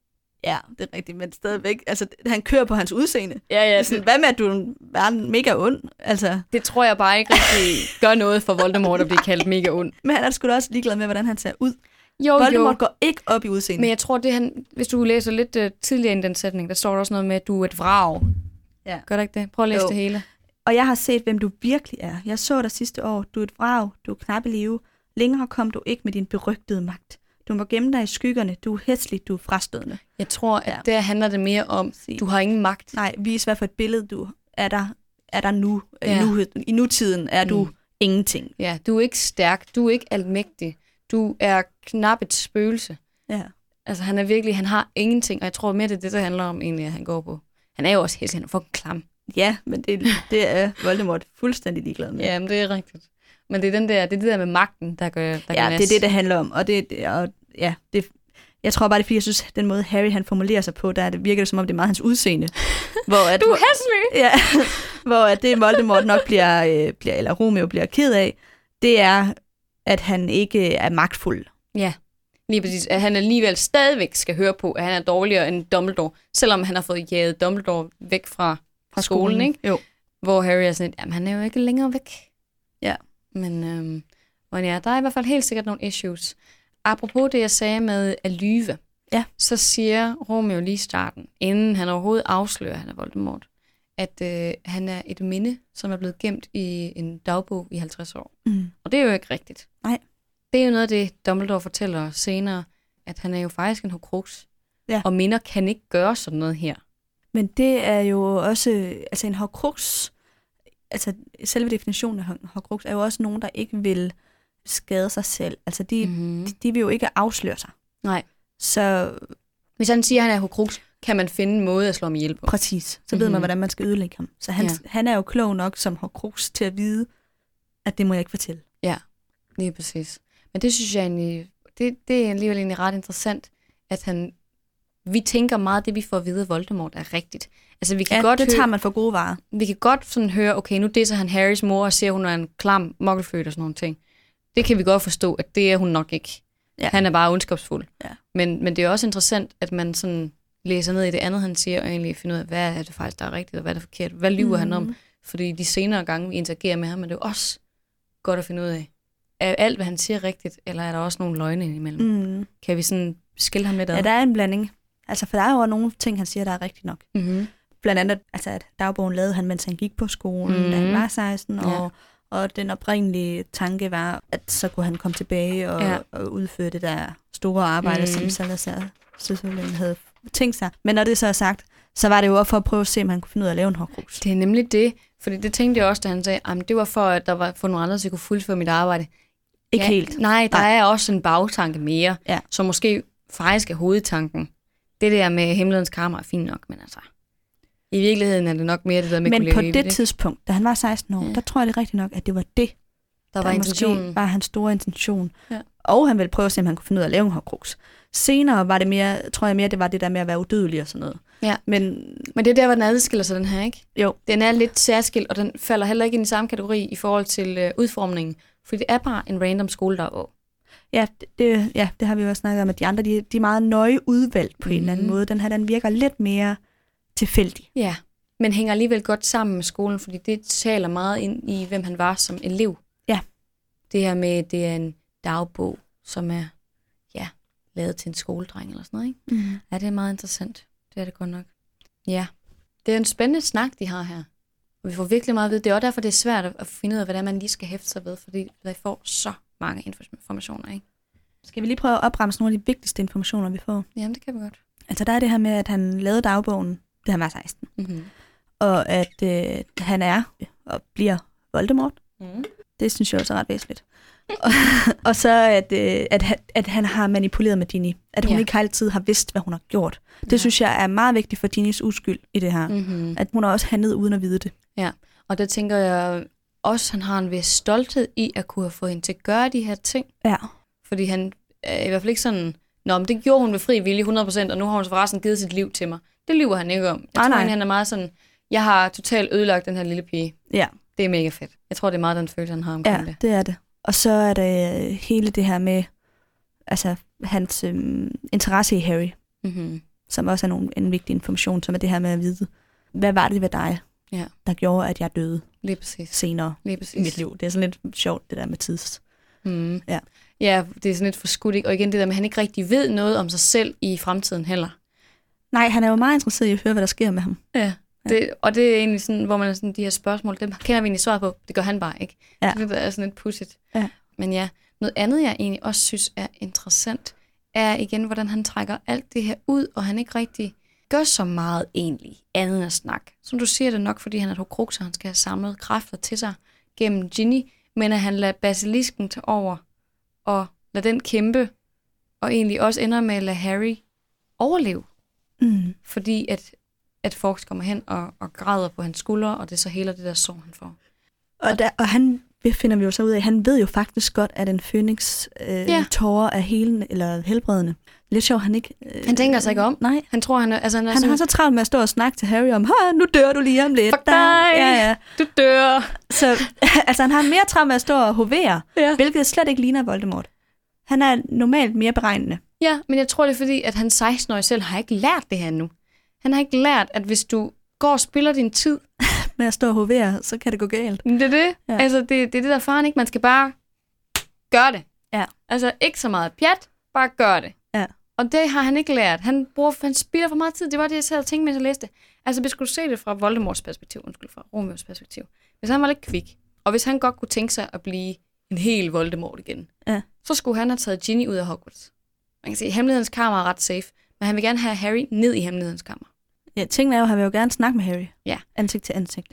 Ja, det er rigtigt, men stadigvæk, altså, han kører på hans udseende. Ja, ja, Sådan, hvad med, at du er mega ond? Altså, det tror jeg bare ikke rigtig gør noget for Voldemort at blive kaldt mega ond. men han er sgu da også ligeglad med, hvordan han ser ud. Jo, Voldemort jo. går ikke op i udseende. Men jeg tror, det han, hvis du læser lidt uh, tidligere i den sætning, der står der også noget med, at du er et vrag. Ja. Gør det ikke det? Prøv at læse Jo. det hele. Og jeg har set, hvem du virkelig er. Jeg så dig sidste år. Du er et vrag. Du er knap i live. Længere kom du ikke med din berygtede magt. Du må gemme dig i skyggerne. Du er hæslig. Du er frastødende. Jeg tror, at Ja. der handler det mere om, du har ingen magt. Nej, vis hvad for et billede du er der, er der nu. Ja. nu. I nutiden er du Mm. ingenting. Ja, du er ikke stærk, du er ikke almægtig, du er knap et spøgelse. Ja. Altså, han er virkelig, han har ingenting, og jeg tror mere, det er det, der handler om egentlig, at han går på. Han er jo også helt, han er fucking klam. Ja, men det, det er Voldemort fuldstændig ligeglad med. Ja, men det er rigtigt. Men det er, den der, det er det der med magten, der gør, der ja, gør det er det, det handler om. Og det, og, ja, det, jeg tror bare, det er fordi, jeg synes, den måde Harry han formulerer sig på, der er det virker det som om, det er meget hans udseende. hvor at, Du er hæslig! ja, hvor at det Voldemort nok bliver, øh, bliver, eller Romeo bliver ked af, det er, at han ikke er magtfuld. Ja, lige præcis. At han alligevel stadigvæk skal høre på, at han er dårligere end Dumbledore, selvom han har fået jaget Dumbledore væk fra, fra skolen, ikke? Jo. Hvor Harry er sådan lidt, jamen han er jo ikke længere væk. Men, øhm, men ja, der er i hvert fald helt sikkert nogle issues. Apropos det, jeg sagde med at lyve, Ja. så siger Romeo lige i starten, inden han overhovedet afslører, at han er Voldemort, at øh, han er et minde, som er blevet gemt i en dagbog i 50 år. Mm. Og det er jo ikke rigtigt. Nej. Det er jo noget af det, Dumbledore fortæller senere, at han er jo faktisk en Horcrux. Ja. Og minder kan ikke gøre sådan noget her. Men det er jo også, altså en Horcrux, altså selve definitionen af Horcrux er jo også nogen, der ikke vil skade sig selv. Altså de, Mm-hmm. de, de vil jo ikke afsløre sig. Nej. Så Hvis han siger, at han er Horcrux, kan man finde en måde at slå ham ihjel på. præcis, så mm-hmm. ved Mhm. man, hvordan man skal ødelægge ham. Så han, Ja. ja. han er jo klog nok som Horcrux til at vide, at det må jeg ikke fortælle. Lige præcis. Men det synes jeg egentlig, det, det er alligevel egentlig ret interessant, at han, vi tænker meget, at det vi får at vide af Voldemort er rigtigt. Altså vi kan Ja, godt det høre, tager man for gode varer. vi kan godt sådan høre, okay, nu disser han Harrys mor og siger, at hun er en klam mokkelfødt og sådan nogle ting. Det kan vi godt forstå, at det er hun nok ikke. Ja. Han er bare ondskabsfuld. Ja. Men, men det er også interessant, at man sådan læser ned i det andet, han siger, og egentlig finder ud af, hvad er det faktisk, der er rigtigt, og hvad er det forkert. Hvad lyver mm. han om? Fordi de senere gange, vi interagerer med ham, er det jo også godt at finde ud af, er alt, hvad han siger rigtigt, eller er der også nogle løgne indimellem? Mm. Mm. Kan vi sådan skille ham lidt ad? Ja, der er en blanding. Altså, for der er jo nogle ting, han siger, der er rigtigt nok. mm-hmm. Blandt andet, altså, at dagbogen lavede han, mens han gik på skolen, mm. da han Mhm. var 16, Ja. og, og den oprindelige tanke var, at så kunne han komme tilbage og, Ja. og udføre det der store arbejde, mm. som Mhm. Salazar selvfølgelig havde tænkt sig. Men når det så er sagt, så var det jo også for at prøve at se, om han kunne finde ud af at lave en Horcrux. Det er nemlig det, fordi det tænkte jeg også, da han sagde, at det var for, at der var for nogle andre, så jeg kunne fuldføre mit arbejde. Ikke ja, helt. Nej, der Nej. er også en bagtanke mere, Ja. som måske faktisk er hovedtanken. Det der med himlens kammer er fint nok, men altså, i virkeligheden er det nok mere det der med Men på det tidspunkt, da han var 16 år, Ja. ja. der tror jeg det er rigtigt nok, at det var det, der var der intentionen. måske var hans store intention. Ja. Og han ville prøve at se, om han kunne finde ud af at lave en Horcrux. Senere var det mere, tror jeg mere, det var det der med at være udødelig og sådan noget. Ja. Men Men det er der, hvor den adskiller sig, den her, ikke? jo, Den er lidt særskilt, og den falder heller ikke ind i samme kategori i forhold til øh, udformningen. Fordi det er bare en random skoledagbog. ja det, det, ja, det har vi jo også snakket om, at de andre, de, de er meget nøje udvalgt på mm. en eller anden Mhm. måde. Den her, den virker lidt mere tilfældig. Ja, men hænger alligevel godt sammen med skolen, fordi det taler meget ind i, hvem han var som elev. Ja. Det her med, at det er en dagbog, som er ja, lavet til en skoledreng eller sådan noget. Ikke? Mm. Ja, det er meget interessant. Det er det godt nok. Ja, det er en spændende snak, de har her. Og vi får virkelig meget at vide. Det er også derfor, det er svært at finde ud af, hvordan man lige skal hæfte sig ved, fordi vi får så mange informationer, ikke? Skal vi lige prøve at opremse nogle af de vigtigste informationer, vi får? Jamen, det kan vi godt. Altså, der er det her med, at han lavede dagbogen, da han var 16. Mm-hmm. Og at øh, han er og bliver Voldemort. Mm. Det synes jeg også er ret væsentligt. og, og så at, øh, at, han- at han har manipuleret med Ginny. At hun Ja. ja. ikke altid har vidst, hvad hun har gjort. Det Ja. ja. synes jeg er meget vigtigt for Ginnys uskyld i det her. Mm. Mm-hmm. At hun har også handlet uden at vide det. Og der tænker jeg også, han har en vis stolthed i at kunne have fået hende til at gøre de her ting. Ja. Fordi han er i hvert fald ikke sådan, Nå, men det gjorde hun ved fri vilje 100%, og nu har hun så forresten givet sit liv til mig. Det lyver han ikke om. Jeg Nej, tror nej. han er meget sådan, jeg har totalt ødelagt den her lille pige. Ja. Det er mega fedt. Jeg tror, det er meget den følelse, han har omkring Ja, det. det er det. Og så er det øh, hele det her med altså, hans øh, interesse i Harry, Mm-hmm. som også er nogle, en vigtig information, som er det her med at vide, hvad var det ved dig, Ja. der gjorde, at jeg døde Lige præcis. senere Lige i præcis. mit liv. Det er sådan lidt sjovt, det der med tids. Mm. Ja. ja, det er sådan lidt for skudt, ikke? Og igen det der med, at han ikke rigtig ved noget om sig selv i fremtiden heller. Nej, han er jo meget interesseret i at høre, hvad der sker med ham. Ja. Det, og det er egentlig sådan, hvor man er sådan, de her spørgsmål, dem kender vi egentlig svaret på. Det gør han bare ikke. Ja. Det, er sådan lidt pudsigt. Ja. Men ja, noget andet, jeg egentlig også synes er interessant, er igen, hvordan han trækker alt det her ud, og han ikke rigtig gør så meget egentlig andet end at snakke. Som du siger, det nok, fordi han er Horcrux, og han skal have samlet kræfter til sig gennem Ginny, men at han lader basilisken tage over, og lader den kæmpe, og egentlig også ender med at lade Harry overleve, Mm. fordi at, at Fawkes kommer hen og, og græder på hans skuldre, og det så heler det der sår, han får. Og, der, og han finder vi jo så ud af, han ved jo faktisk godt, at en phoenix øh, Ja. tårer er helende, eller helbredende. Lidt sjovt, han ikke... Øh, Han tænker sig ikke om. Nej, Han tror, han er, altså han er han sådan, har så travlt med at stå og snakke til Harry om, "Ha, nu dør du lige om lidt. Fuck dig! Ja, ja. du dør. Så altså, han har mere travlt med at stå og hovere, Ja. hvilket slet ikke ligner Voldemort. Han er normalt mere beregnende. Ja, men jeg tror, det er fordi, at han 16-årig selv har ikke lært det her nu. Han har ikke lært, at hvis du går og spiller din tid, Med at stå og hovere, så kan det gå galt. det er det. Ja. Altså, det, det er det der faren, ikke? Man skal bare gøre det. Ja. Altså, ikke så meget pjat, bare gør det. Ja. Og det har han ikke lært. Han, bruger, han spilder for meget tid. Det var det, jeg sad og tænkte, mens jeg læste. Altså, hvis du se det fra Voldemorts perspektiv, undskyld, fra Romeos perspektiv. Hvis han var lidt kvik, og hvis han godt kunne tænke sig at blive en hel Voldemort igen, Ja. så skulle han have taget Ginny ud af Hogwarts. Man kan sige, at hemmelighedens kammer er ret safe, men han vil gerne have Harry ned i hemmelighedens kammer. Ja, tingene er jo, at han vil jo gerne snakke med Harry. Ja. Ansigt til ansigt.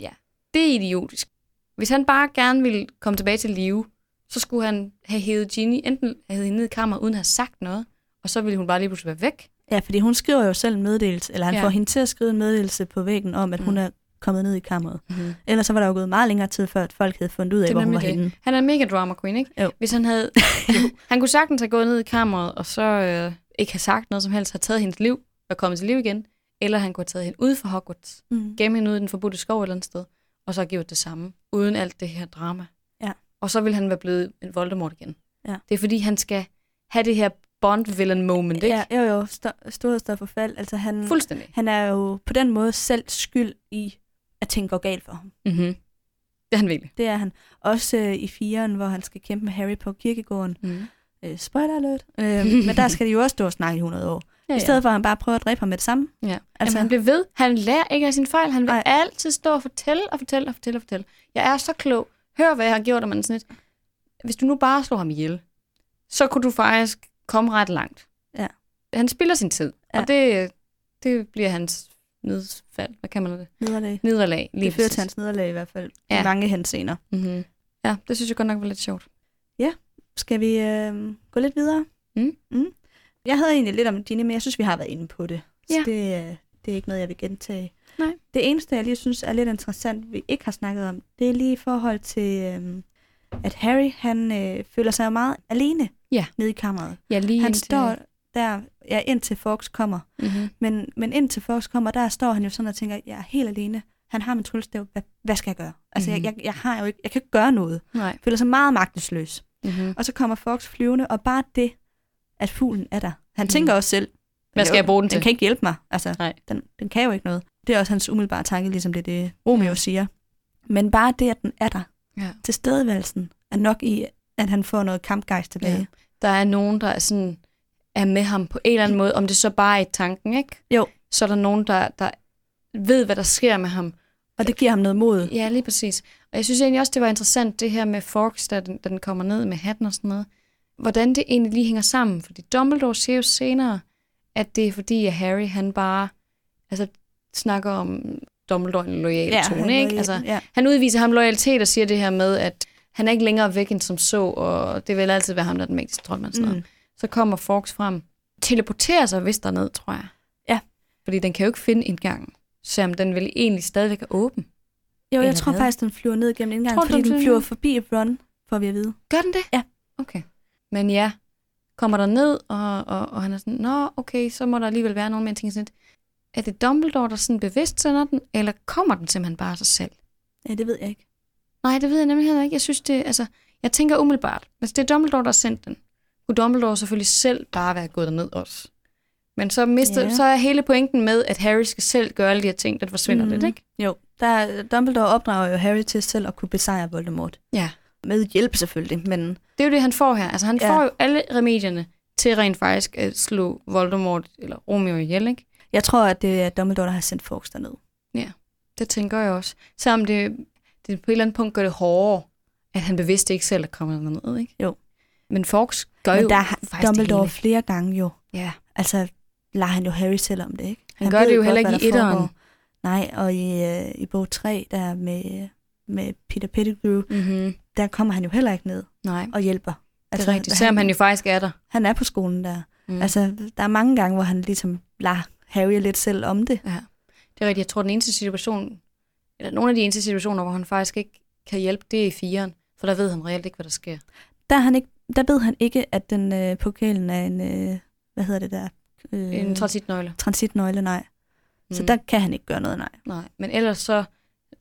Det er idiotisk. Hvis han bare gerne ville komme tilbage til live, så skulle han have hævet Ginny, enten have hævet hende ned i kammeret, uden at have sagt noget, og så ville hun bare lige pludselig være væk. Ja, fordi hun skriver jo selv en meddelelse, eller han Ja. ja. får hende til at skrive en meddelelse på væggen om, at Mm. hun er kommet ned i kammeret. Mm-hmm. Ellers så var der jo gået meget længere tid, før at folk havde fundet ud af, Det hvor hun var det. henne. Han er en mega drama queen, ikke? Jo. Hvis han havde... han kunne sagtens have gået ned i kammeret, og så øh, ikke have sagt noget som helst, have taget hendes liv og kommet til liv igen, eller han kunne have taget hende ud fra Hogwarts, Mm. gemme hende ud i den forbudte skov et eller andet sted, og så gjort det samme, uden alt det her drama. Ja. Og så ville han være blevet en Voldemort igen. Ja. Det er fordi, han skal have det her Bond-villain moment, ikke? Ja, jo jo, st- storhed for fald. Altså han, Fuldstændig. han er jo på den måde selv skyld i, at ting går galt for ham. Mm-hmm. Det er han virkelig. Det er han. Også øh, i firen, hvor han skal kæmpe med Harry på kirkegården. Mm. Øh, spoiler alert. Øh, men der skal de jo også stå og snakke i 100 år. Ja, I stedet for, at han bare prøver at dræbe ham med det samme. Ja. Altså- Jamen, han bliver ved. Han lærer ikke af sin fejl. Han vil. Ej. altid stå og fortælle og fortælle og fortælle og fortælle. Jeg er så klog. Hør, hvad jeg har gjort, og man sådan lidt. Hvis du nu bare slår ham ihjel, så kunne du faktisk komme ret langt. Ja. Han spilder sin tid, Ja. og det, det bliver hans nedfald. Hvad kan man det? Nederlag. Nederlag. Det fører til hans nederlag i hvert fald. Ja. Ja. I mange henseender. Mm-hmm. Ja, det synes jeg godt nok var lidt sjovt. Skal vi øh, gå lidt videre? Mm. Mm. Jeg havde egentlig lidt om Ginny, men jeg synes, vi har været inde på det. Så Ja. det, øh, det er ikke noget, jeg vil gentage. Nej. Det eneste, jeg lige synes er lidt interessant, vi ikke har snakket om, det er lige i forhold til, øh, at Harry, han øh, føler sig meget alene Ja. nede i kammeret. Ja, lige Han indtil- står der, ja, indtil Fox kommer. Mm-hmm. Men, men indtil Fox kommer, der står han jo sådan og tænker, jeg er helt alene. Han har min tryllestav. Hvad, hvad skal jeg gøre? Altså, Mhm. mm-hmm. jeg, jeg, jeg, har jo ikke, jeg kan ikke gøre noget. Nej. Jeg føler sig meget magtesløs. Mm-hmm. Og så kommer Fox flyvende, og bare det, at fuglen er der. Han Mhm. tænker også selv, Hvad skal jeg bruge den til? Den kan ikke hjælpe mig. Altså, Nej. den, den kan jo ikke noget. Det er også hans umiddelbare tanke, ligesom det det, Romeo siger. Men bare det, at den er der. Ja. Tilstedeværelsen er nok i, at han får noget kampgejst tilbage. Ja. Der er nogen, der er sådan er med ham på en eller anden måde, om det så bare er i tanken, ikke? Jo. Så er der nogen, der, der ved, hvad der sker med ham. Og det giver ham noget mod. Ja, lige præcis. Og jeg synes egentlig også, det var interessant, det her med Forks, da den, da den kommer ned med hatten og sådan noget. Hvordan det egentlig lige hænger sammen. Fordi Dumbledore siger jo senere, at det er fordi, at Harry, han bare altså, snakker om Dumbledore en lojal ja, tone, han ikke? Altså, ja. han udviser ham loyalitet og siger det her med, at han er ikke længere væk end som så, og det vil altid være ham, der er den mægtigste troldmand. Sådan noget. Så kommer Forks frem, teleporterer sig vist derned, tror jeg. Ja. Fordi den kan jo ikke finde indgangen, selvom den vil egentlig stadigvæk er åben. Jo, jeg tror hvad? faktisk, den flyver ned gennem indgangen, Tror fordi den den flyver forbi Ron, får vi at vide. Gør den det? Ja. Okay. Men ja, kommer der ned, og, og, og han er sådan, nå, okay, så må der alligevel være nogen, men jeg tænker sådan lidt, er det Dumbledore, der sådan bevidst sender den, eller kommer den simpelthen bare af sig selv? Ja, det ved jeg ikke. Nej, det ved jeg nemlig heller ikke. Jeg synes det, altså, jeg tænker umiddelbart, hvis det er Dumbledore, der har sendt den, kunne Dumbledore selvfølgelig selv bare være gået derned også. Men så, mister, Ja. så er hele pointen med, at Harry skal selv gøre alle de her ting, den forsvinder Mhm. lidt, ikke? Jo, der, Dumbledore opdrager jo Harry til selv at kunne besejre Voldemort. Ja. Med hjælp selvfølgelig, men Det er jo det, han får her. Altså, han Ja. ja. får jo alle remedierne til rent faktisk at slå Voldemort eller Romeo ihjel, ikke? jeg tror, at det er Dumbledore, der har sendt Fox derned. Det tænker jeg også. Selvom det, det på et eller andet punkt gør det hårdere, at han bevidst ikke selv er kommet derned, ikke? Jo. Men Fox gør Men jo der faktisk Dumbledore det flere gange jo. Ja. Altså, lader han jo Harry selv om det, ikke? Han, gør ved det jo heller ikke i etteren. Nej, og i, øh, i bog 3, der med, med Peter Pettigrew, Mm-hmm. der kommer han jo heller ikke ned Nej, og hjælper. det er rigtigt. Selvom han jo faktisk er der. han er på skolen der. Mm. Altså, der er mange gange, hvor han ligesom lader Harry lidt selv om det. Ja, det er rigtigt. Jeg tror, den eneste situation, eller nogle af de eneste situationer, hvor han faktisk ikke kan hjælpe, det er i firen, for der ved han reelt ikke, hvad der sker. Der, er han ikke, der ved han ikke, at den øh, pokalen er en, øh, hvad hedder det der? Øh, en transitnøgle. Transitnøgle, nej. Så mm. der kan han ikke gøre noget, nej. Nej, men ellers så,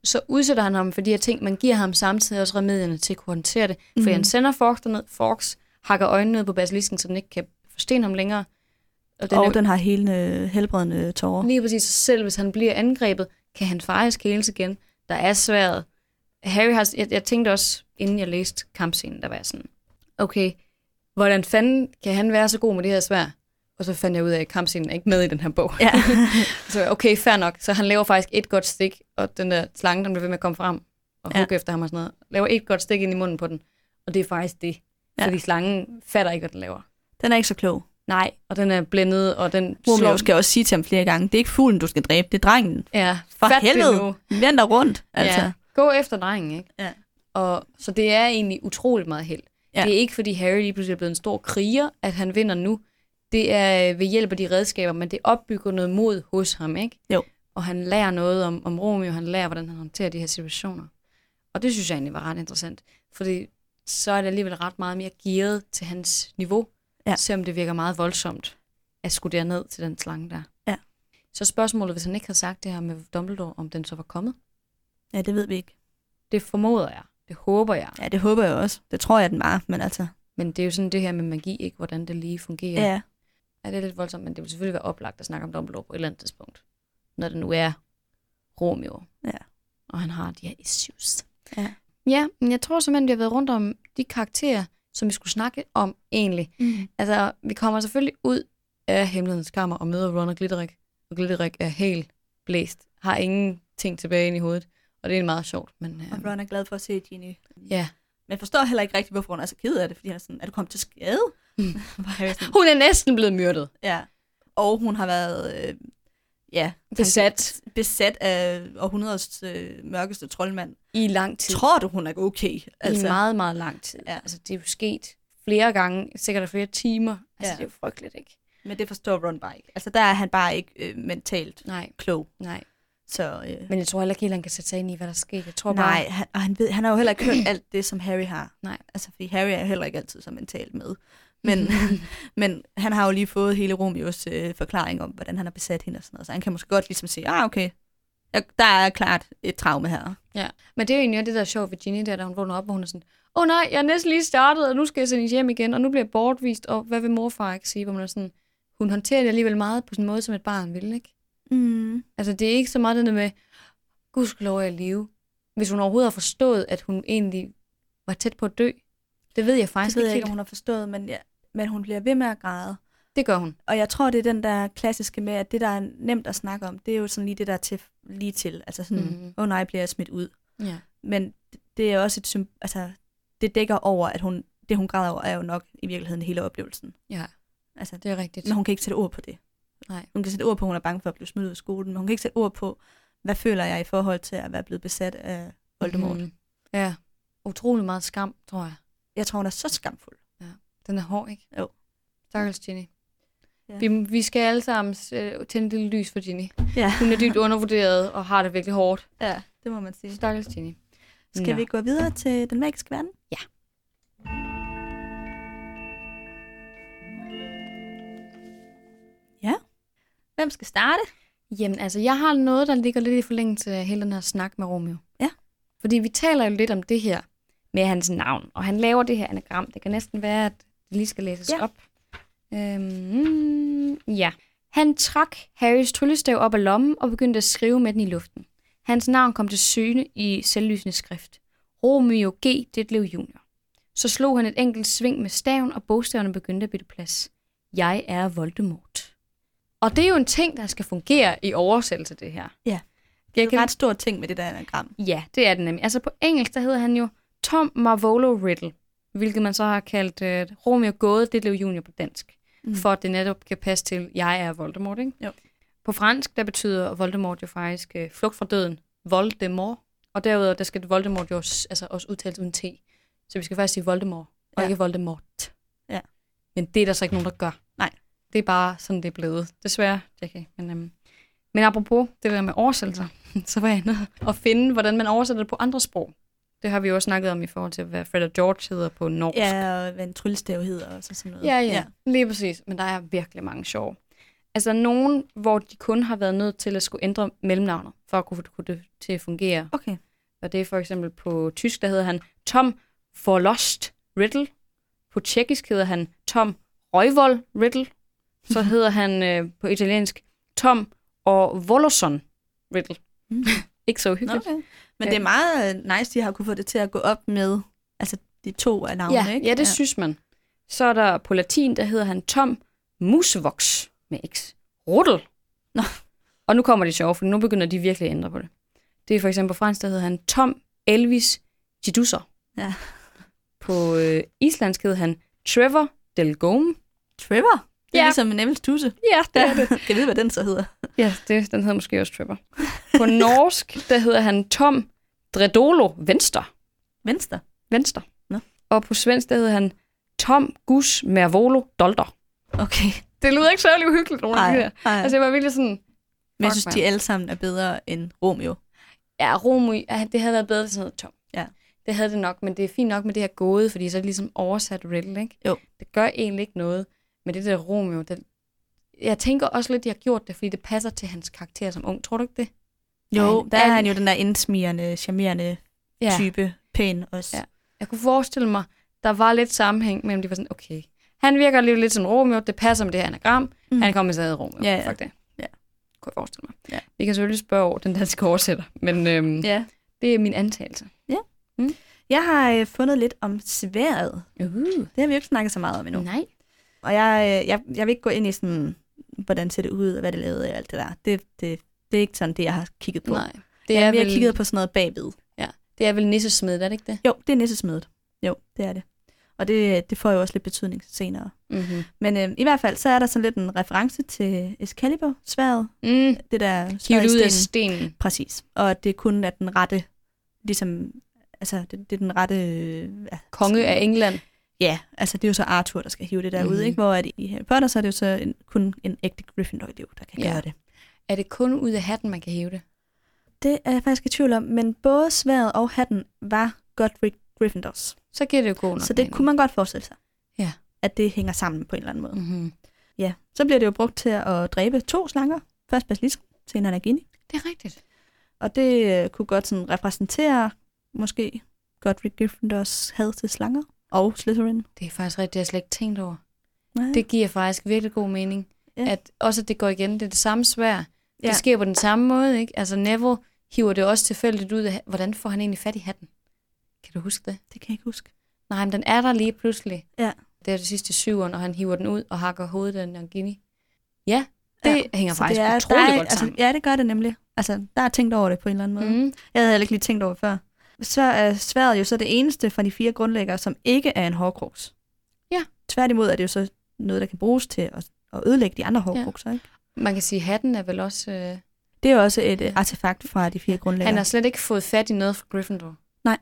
så udsætter han ham for de her ting. Man giver ham samtidig også remedierne til at kunne håndtere det. Mm. For han sender Fox derned. Fox hakker øjnene ned på basilisken, så den ikke kan forstene ham længere. Og den, og er, den har hele helbredende tårer. Lige præcis. Så selv hvis han bliver angrebet, kan han faktisk heles igen. Der er sværet. Harry har... Jeg, jeg tænkte også, inden jeg læste kampscenen, der var sådan, okay, hvordan fanden kan han være så god med det her svær? Og så fandt jeg ud af, at kampscenen er ikke med i den her bog. Ja. så okay, fair nok. Så han laver faktisk et godt stik, og den der slange, den bliver ved med at komme frem og hugge ja. efter ham og sådan noget. Laver et godt stik ind i munden på den. Og det er faktisk det. Ja. Fordi slangen fatter ikke, hvad den laver. Den er ikke så klog. Nej, og den er blændet, og den slår... skal også sige til ham flere gange, det er ikke fuglen, du skal dræbe, det er drengen. Ja, For helvede, vend dig rundt. Altså. Ja, gå efter drengen, ikke? Ja. Og, så det er egentlig utroligt meget held. Ja. Det er ikke, fordi Harry lige pludselig er blevet en stor kriger, at han vinder nu. Det er ved hjælp af de redskaber, men det opbygger noget mod hos ham, ikke? Jo. Og han lærer noget om, om Romeo, han lærer, hvordan han håndterer de her situationer. Og det synes jeg egentlig var ret interessant, fordi så er det alligevel ret meget mere gearet til hans niveau, ja. selvom det virker meget voldsomt at skulle ned til den slange der. Ja. Så spørgsmålet, hvis han ikke havde sagt det her med Dumbledore, om den så var kommet? Ja, det ved vi ikke. Det formoder jeg. Det håber jeg. Ja, det håber jeg også. Det tror jeg, den var, men altså... Men det er jo sådan det her med magi, ikke? Hvordan det lige fungerer. Ja. Ja, det er lidt voldsomt, men det vil selvfølgelig være oplagt at snakke om Dumbledore på et eller andet tidspunkt. Når det nu er Romeo. Ja. Og han har de her issues. Ja. Ja, men jeg tror simpelthen, vi har været rundt om de karakterer, som vi skulle snakke om egentlig. Mm. Altså, vi kommer selvfølgelig ud af Hemmelighedens Kammer og møder Ron og Glitterik. Og Glitterik er helt blæst. Har ingen ting tilbage ind i hovedet. Og det er meget sjovt. Men, og Ron er glad for at se Ginny. Ja. Men jeg forstår heller ikke rigtigt, hvorfor hun er så ked af det, fordi han er sådan, er du kommet til skade? Mm. hun er næsten blevet myrdet. Ja. Og hun har været øh, ja, besat. besat af århundredets øh, mørkeste troldmand. I lang tid. Tror du, hun er okay? Altså. I meget, meget lang tid. Ja. Altså, det er jo sket flere gange, sikkert flere timer. Altså, ja. det er jo frygteligt, ikke? Men det forstår Ron bare ikke. Altså, der er han bare ikke øh, mentalt Nej. klog. Nej. Så, øh... Men jeg tror heller ikke helt, han kan sætte sig ind i, hvad der sker. Jeg tror Nej, bare... han, og han, ved, han har jo heller ikke hørt alt det, som Harry har. Nej. Altså, fordi Harry er heller ikke altid så mentalt med. Men, men han har jo lige fået hele Romeos øh, forklaring om, hvordan han har besat hende og sådan noget. Så han kan måske godt ligesom sige, ah okay, der er klart et traume her. Ja, men det er jo egentlig det, der er sjovt ved Ginny, der, da hun vågner op, og hun er sådan, åh oh, nej, jeg er næsten lige startet, og nu skal jeg sendes hjem igen, og nu bliver jeg bortvist, og hvad vil morfar ikke sige? Hvor man er sådan, hun håndterer det alligevel meget på sådan en måde, som et barn vil, ikke? Mm. Altså, det er ikke så meget det med, gud skal lov at leve. Hvis hun overhovedet har forstået, at hun egentlig var tæt på at dø. Det ved jeg faktisk det ved ikke jeg ikke, om hun har forstået, men, ja, men hun bliver ved med at græde. Det gør hun. Og jeg tror, det er den der klassiske med, at det, der er nemt at snakke om, det er jo sådan lige det, der er til, lige til. Altså sådan, mm. åh mm. oh, nej, bliver jeg smidt ud. Ja. Men det er også et altså, det dækker over, at hun, det hun græder over, er jo nok i virkeligheden hele oplevelsen. Ja, altså, det er rigtigt. Men hun kan ikke sætte ord på det. Nej. Hun kan sætte ord på, at hun er bange for at blive smidt ud af skolen, men hun kan ikke sætte ord på, hvad føler jeg i forhold til at være blevet besat af Voldemort. Mm. Ja, utrolig meget skam, tror jeg. Jeg tror, hun er så skamfuld. Ja, den er hård, ikke? Jo. Stakkels Ginny. Ja. Vi, vi skal alle sammen uh, tænde et lille lys for Ginny. Ja. Hun er dybt undervurderet og har det virkelig hårdt. Ja, det må man sige. Stakkels Ginny. Skal ja. vi gå videre til den magiske verden? Hvem skal starte? Jamen, altså, jeg har noget, der ligger lidt i forlængelse af hele den her snak med Romeo. Ja. Fordi vi taler jo lidt om det her med hans navn, og han laver det her anagram. Det kan næsten være, at det lige skal læses ja. op. Øhm, ja. Han trak Harrys tryllestav op af lommen og begyndte at skrive med den i luften. Hans navn kom til syne i selvlysende skrift. Romeo G. Ditlev Jr. Så slog han et enkelt sving med staven, og bogstaverne begyndte at bytte plads. Jeg er Voldemort. Og det er jo en ting, der skal fungere i oversættelse, det her. Ja. Det er en ret stor ting med det der anagram. Ja, det er det nemlig. Altså på engelsk, der hedder han jo Tom Marvolo Riddle, hvilket man så har kaldt uh, Romeo Gåde, det blev junior på dansk, mm. for at det netop kan passe til, jeg er Voldemort, ikke? Jo. På fransk, der betyder Voldemort jo faktisk uh, flugt fra døden, Voldemort, og derudover, der skal Voldemort jo også, altså også udtales uden T. Så vi skal faktisk sige Voldemort, og ja. ikke Voldemort. Ja. Men det er der så ikke nogen, der gør. Det er bare sådan, det er blevet. Desværre, Jackie. Men, øhm, men apropos det der med oversættelser, så var jeg nødt at finde, hvordan man oversætter det på andre sprog. Det har vi jo også snakket om i forhold til, hvad Fred og George hedder på norsk. Ja, og hvad en tryllestav hedder og så sådan noget. Ja, ja, ja, lige præcis. Men der er virkelig mange sjov. Altså nogen, hvor de kun har været nødt til at skulle ændre mellemnavnet, for at kunne få det til at fungere. Okay. Og det er for eksempel på tysk, der hedder han Tom Forlost Riddle. På tjekkisk hedder han Tom Røjvold Riddle. Så hedder han øh, på italiensk Tom og Voloson Riddle. Mm. Ikke så hyggeligt. Okay. Men det er meget øh, nice, de har kunne få det til at gå op med altså de to af navnene, ja, ikke? Ja, det ja. synes man. Så er der på latin, der hedder han Tom Musevox med X. Ruddel. Nå. Og nu kommer det sjovt, for nu begynder de virkelig at ændre på det. Det er for eksempel på fransk, der hedder han Tom Elvis Gidusser. Ja. På øh, islandsk hedder han Trevor Delgome. Trevor? Det er Ja. ligesom en Emils tusse. Ja, det er det. Kan jeg vide, hvad den så hedder? Ja, det, den hedder måske også Trevor. På norsk, der hedder han Tom Dredolo Venstre. Venstre. Venstre. Nå. Og på svensk, der hedder han Tom Gus Mervolo Dolder. Okay. Det lyder ikke særlig uhyggeligt, nogen af de her. ej. Altså, jeg var virkelig sådan, Men jeg synes, mand. de alle sammen er bedre end Romeo. ja, Romo, ja, det havde været bedre til sådan noget Tom. Ja. Det havde det nok, men det er fint nok med det her gåde, fordi så er det ligesom oversat Riddle, ikke? Jo. Det gør egentlig ikke noget, men det der Romeo, det, jeg tænker også lidt, at de har gjort det, fordi det passer til hans karakter som ung. Tror du ikke det? Jo, Ja, der er ja. han jo den der indsmirrende, charmerende Ja. type. Pæn også. Ja. Jeg kunne forestille mig, der var lidt sammenhæng mellem, de var sådan, okay, han virker lidt, lidt som Romeo, det passer med det her anagram, Mm. mm. han kommer med Romeo. Ja, ja. Fuck det. Ja. Kunne jeg forestille mig. Ja. Vi kan selvfølgelig spørge over den danske oversætter, men øhm, ja. det er min antagelse. Jeg har øh, fundet lidt om sværet. Uh. Det har vi jo ikke snakket så meget om endnu. Nej. Og jeg, øh, jeg, jeg vil ikke gå ind i sådan, hvordan ser det ud, og hvad det lavede og alt det der. Det, det, det er ikke sådan det, jeg har kigget på. Nej. Det Det jeg er, har vel, kigget på sådan noget bagved. det er vel nissesmedet, er det ikke det? Jo, det er nissesmedet. Jo, det er det. Og det, det får jo også lidt betydning senere. Mm-hmm. Men øh, i hvert fald, så er der sådan lidt en reference til Excalibur, sværet. Mm. Det der Hiv sværd i det ud af stenen. Præcis. Og at det kun er den rette, ligesom, altså det, det er den rette... øh, Ja, Konge af England. Ja, altså det er jo så Arthur, der skal hive det der mm-hmm. ud, Mhm. ikke? Hvor at i Harry Potter, så er det jo så en, kun en ægte Gryffindor-elev, der kan Ja. gøre det. Er det kun ud af hatten, man kan hive det? Det er jeg faktisk i tvivl om, men både sværet og hatten var Godric Gryffindors. Så giver det jo god nok Så det kunne man godt forestille sig. Ja. At det hænger sammen på en eller anden måde. Mm. Mm-hmm. Ja, så bliver det jo brugt til at dræbe to slanger. Først Basilisk, senere Nagini. Det er rigtigt. Og det øh, kunne godt sådan repræsentere måske Godric Gryffindors had til slanger. Og Slytherin. Det er faktisk rigtigt, det har jeg slet ikke tænkt over. Nej. Det giver faktisk virkelig god mening. Ja. At også at det går igen, det er det samme svær. Ja. Det sker på den samme måde, ikke? Altså Neville hiver det også tilfældigt ud af, hvordan får han egentlig fat i hatten? Kan du huske det? Det kan jeg ikke huske. Nej, men den er der lige pludselig. Ja. Det er det sidste syveren, og han hiver den ud og hakker hovedet af Nagini. Ja, det ja. hænger Så faktisk det er, utroligt der er, godt altså, sammen. Ja, det gør det nemlig. Altså, der er tænkt over det på en eller anden måde. Mm. Mm. Jeg havde heller ikke lige tænkt over det før. Så er sværet jo så det eneste fra de fire grundlæggere, som ikke er en hårkruks. Ja. Tværtimod er det jo så noget, der kan bruges til at, at ødelægge de andre hårkrukser. Ikke? Man kan sige, at hatten er vel også... Øh, Det er også et ja. artefakt fra de fire grundlæggere. han har slet ikke fået fat i noget fra Gryffindor. Nej.